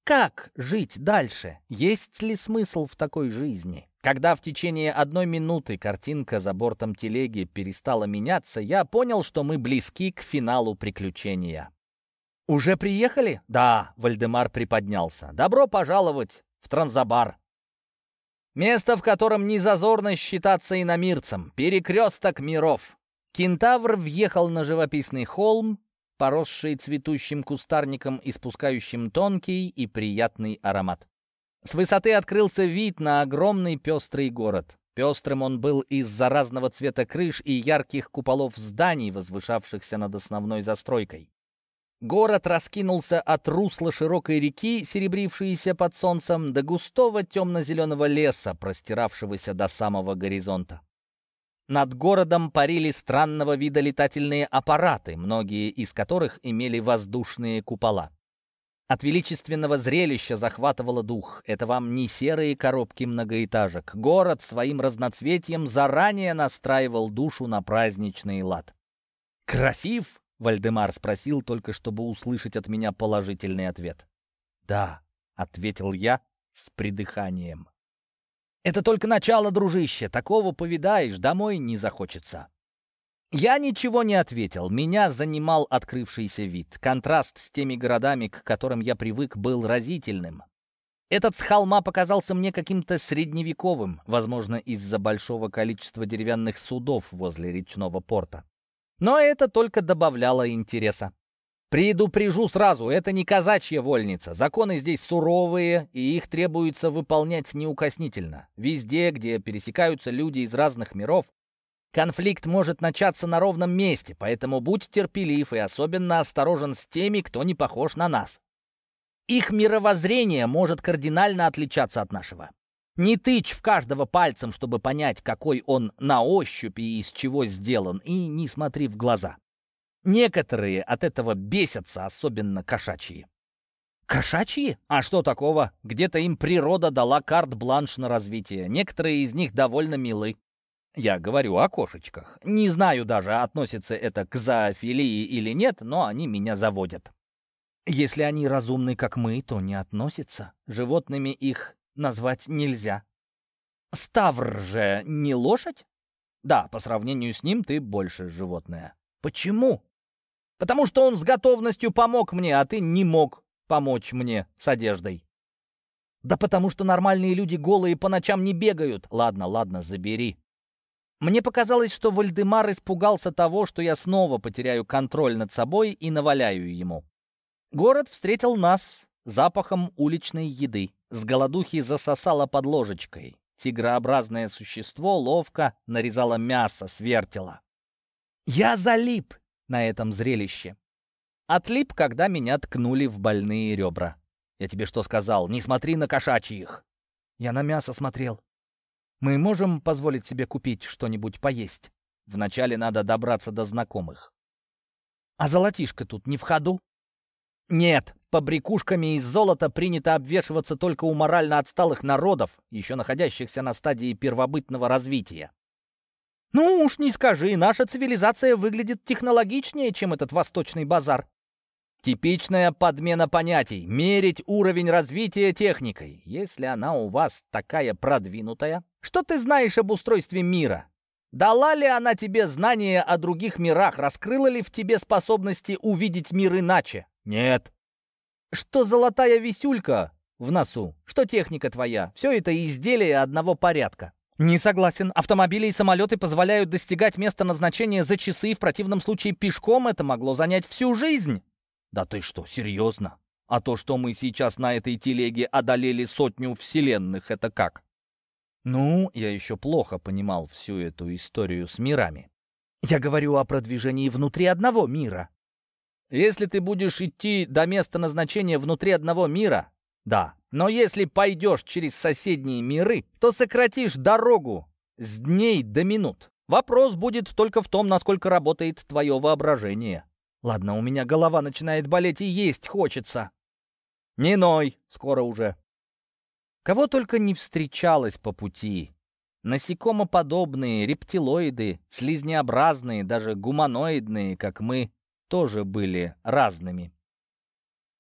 Как жить дальше? Есть ли смысл в такой жизни? Когда в течение одной минуты картинка за бортом телеги перестала меняться, я понял, что мы близки к финалу приключения. «Уже приехали?» «Да», — Вальдемар приподнялся. «Добро пожаловать в Транзабар». Место, в котором не зазорно считаться иномирцем. Перекресток миров. Кентавр въехал на живописный холм, поросший цветущим кустарником, испускающим тонкий и приятный аромат. С высоты открылся вид на огромный пестрый город. Пестрым он был из-за разного цвета крыш и ярких куполов зданий, возвышавшихся над основной застройкой. Город раскинулся от русла широкой реки, серебрившейся под солнцем, до густого темно-зеленого леса, простиравшегося до самого горизонта. Над городом парили странного вида летательные аппараты, многие из которых имели воздушные купола. От величественного зрелища захватывало дух. Это вам не серые коробки многоэтажек. Город своим разноцветием заранее настраивал душу на праздничный лад. «Красив?» Вальдемар спросил, только чтобы услышать от меня положительный ответ. «Да», — ответил я с придыханием. «Это только начало, дружище. Такого повидаешь, домой не захочется». Я ничего не ответил. Меня занимал открывшийся вид. Контраст с теми городами, к которым я привык, был разительным. Этот с холма показался мне каким-то средневековым, возможно, из-за большого количества деревянных судов возле речного порта. Но это только добавляло интереса. Предупрежу сразу, это не казачья вольница. Законы здесь суровые, и их требуется выполнять неукоснительно. Везде, где пересекаются люди из разных миров, конфликт может начаться на ровном месте, поэтому будь терпелив и особенно осторожен с теми, кто не похож на нас. Их мировоззрение может кардинально отличаться от нашего. Не тычь в каждого пальцем, чтобы понять, какой он на ощупь и из чего сделан, и не смотри в глаза. Некоторые от этого бесятся, особенно кошачьи. Кошачьи? А что такого? Где-то им природа дала карт-бланш на развитие. Некоторые из них довольно милы. Я говорю о кошечках. Не знаю даже, относится это к зоофилии или нет, но они меня заводят. Если они разумны, как мы, то не относятся. Животными их назвать нельзя. Ставр же не лошадь? Да, по сравнению с ним ты больше животное. Почему? Потому что он с готовностью помог мне, а ты не мог помочь мне с одеждой. Да потому что нормальные люди голые по ночам не бегают. Ладно, ладно, забери. Мне показалось, что Вальдемар испугался того, что я снова потеряю контроль над собой и наваляю ему. Город встретил нас запахом уличной еды. С голодухи засосало под ложечкой. Тигрообразное существо ловко нарезало мясо с. Я залип на этом зрелище. Отлип, когда меня ткнули в больные ребра. Я тебе что сказал? Не смотри на кошачьих. Я на мясо смотрел. Мы можем позволить себе купить что-нибудь поесть? Вначале надо добраться до знакомых. А золотишко тут не в ходу? Нет, побрякушками из золота принято обвешиваться только у морально отсталых народов, еще находящихся на стадии первобытного развития. Ну уж не скажи, наша цивилизация выглядит технологичнее, чем этот восточный базар. Типичная подмена понятий, мерить уровень развития техникой. Если она у вас такая продвинутая, что ты знаешь об устройстве мира? Дала ли она тебе знания о других мирах, раскрыла ли в тебе способности увидеть мир иначе? Нет. Что золотая висюлька в носу, что техника твоя, все это изделия одного порядка. Не согласен. Автомобили и самолеты позволяют достигать места назначения за часы, в противном случае пешком это могло занять всю жизнь. Да ты что, серьезно? А то, что мы сейчас на этой телеге одолели сотню вселенных, это как? Ну, я еще плохо понимал всю эту историю с мирами. Я говорю о продвижении внутри одного мира. Если ты будешь идти до места назначения внутри одного мира, да. Но если пойдешь через соседние миры, то сократишь дорогу с дней до минут. Вопрос будет только в том, насколько работает твое воображение. Ладно, у меня голова начинает болеть и есть хочется. Не ной, скоро уже. Кого только не встречалось по пути. Насекомоподобные, рептилоиды, слизнеобразные, даже гуманоидные, как мы, тоже были разными.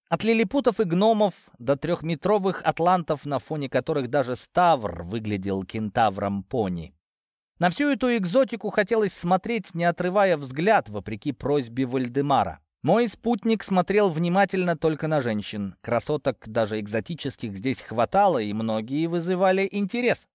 От лилипутов и гномов до трехметровых атлантов, на фоне которых даже Ставр выглядел кентавром пони. На всю эту экзотику хотелось смотреть, не отрывая взгляд, вопреки просьбе Вальдемара. Мой спутник смотрел внимательно только на женщин. Красоток, даже экзотических, здесь хватало, и многие вызывали интерес.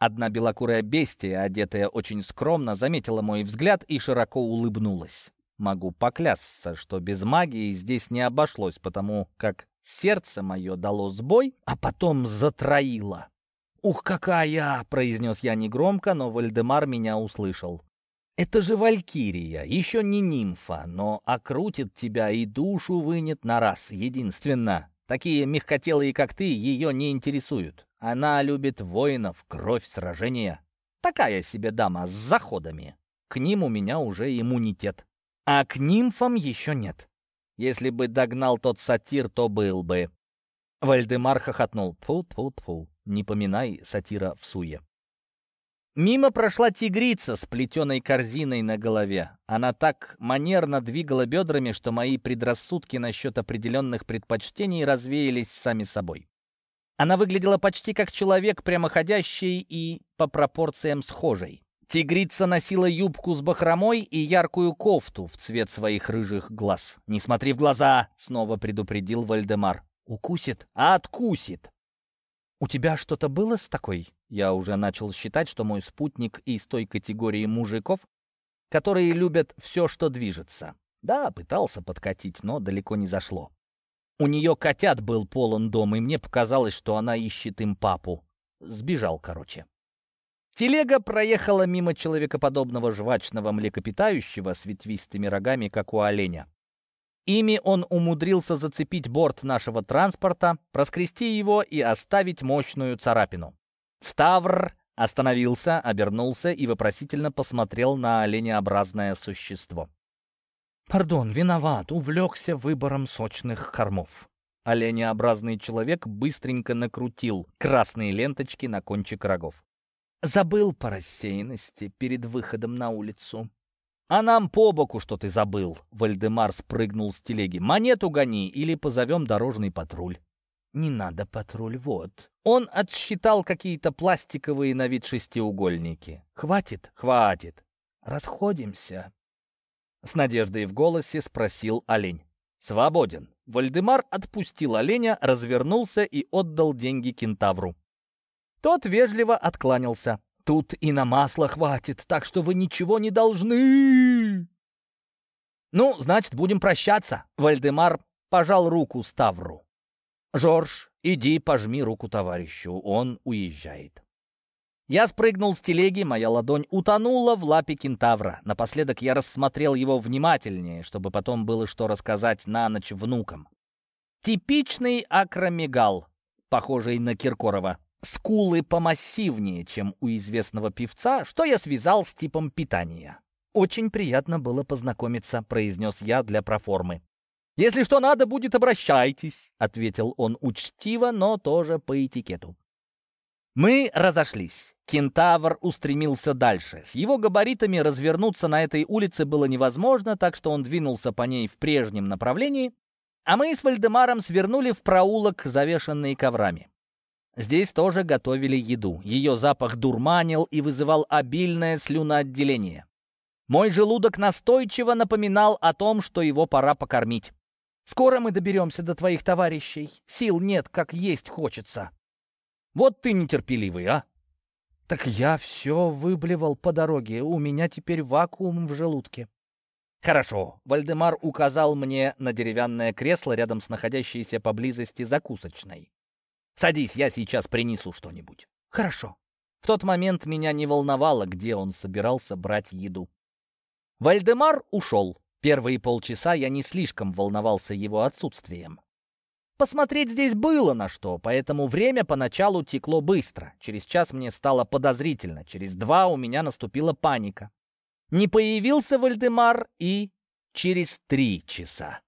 Одна белокурая бестия, одетая очень скромно, заметила мой взгляд и широко улыбнулась. Могу поклясться, что без магии здесь не обошлось, потому как сердце мое дало сбой, а потом затроило. «Ух, какая!» — произнес я негромко, но Вальдемар меня услышал. «Это же Валькирия, еще не нимфа, но окрутит тебя и душу вынет на раз, единственно. Такие мягкотелые, как ты, ее не интересуют. Она любит воинов, кровь, сражения. Такая себе дама с заходами. К ним у меня уже иммунитет. А к нимфам еще нет. Если бы догнал тот сатир, то был бы. Вальдемар хохотнул. Пу-пу-пу. Не поминай сатира в суе. Мимо прошла тигрица с плетеной корзиной на голове. Она так манерно двигала бедрами, что мои предрассудки насчет определенных предпочтений развеялись сами собой. Она выглядела почти как человек, прямоходящий и по пропорциям схожий. Тигрица носила юбку с бахромой и яркую кофту в цвет своих рыжих глаз. «Не смотри в глаза!» — снова предупредил Вальдемар. «Укусит?» «А откусит!» «У тебя что-то было с такой?» Я уже начал считать, что мой спутник из той категории мужиков, которые любят все, что движется. Да, пытался подкатить, но далеко не зашло. У нее котят был полон дом, и мне показалось, что она ищет им папу. Сбежал, короче. Телега проехала мимо человекоподобного жвачного млекопитающего с ветвистыми рогами, как у оленя. Ими он умудрился зацепить борт нашего транспорта, проскрести его и оставить мощную царапину. Ставр остановился, обернулся и вопросительно посмотрел на оленеобразное существо. «Пардон, виноват, увлекся выбором сочных кормов». Оленеобразный человек быстренько накрутил красные ленточки на кончик рогов. Забыл по рассеянности перед выходом на улицу. «А нам по боку, что ты забыл!» Вальдемар спрыгнул с телеги. «Монету гони или позовем дорожный патруль». «Не надо патруль, вот». Он отсчитал какие-то пластиковые на вид шестиугольники. «Хватит?» «Хватит». «Расходимся». С надеждой в голосе спросил олень. «Свободен». Вальдемар отпустил оленя, развернулся и отдал деньги кентавру. Тот вежливо откланялся. «Тут и на масло хватит, так что вы ничего не должны!» «Ну, значит, будем прощаться!» Вальдемар пожал руку Ставру. «Жорж, иди пожми руку товарищу, он уезжает». Я спрыгнул с телеги, моя ладонь утонула в лапе кентавра. Напоследок я рассмотрел его внимательнее, чтобы потом было что рассказать на ночь внукам. Типичный акромегал, похожий на Киркорова. Скулы помассивнее, чем у известного певца, что я связал с типом питания. «Очень приятно было познакомиться», — произнес я для проформы. «Если что надо будет, обращайтесь», — ответил он учтиво, но тоже по этикету. Мы разошлись. Кентавр устремился дальше. С его габаритами развернуться на этой улице было невозможно, так что он двинулся по ней в прежнем направлении, а мы с Вальдемаром свернули в проулок, завешанный коврами. Здесь тоже готовили еду. Ее запах дурманил и вызывал обильное слюноотделение. Мой желудок настойчиво напоминал о том, что его пора покормить. «Скоро мы доберемся до твоих товарищей. Сил нет, как есть хочется». «Вот ты нетерпеливый, а!» «Так я все выблевал по дороге. У меня теперь вакуум в желудке». «Хорошо». Вальдемар указал мне на деревянное кресло рядом с находящейся поблизости закусочной. Садись, я сейчас принесу что-нибудь. Хорошо. В тот момент меня не волновало, где он собирался брать еду. Вальдемар ушел. Первые полчаса я не слишком волновался его отсутствием. Посмотреть здесь было на что, поэтому время поначалу текло быстро. Через час мне стало подозрительно, через два у меня наступила паника. Не появился Вальдемар и через три часа.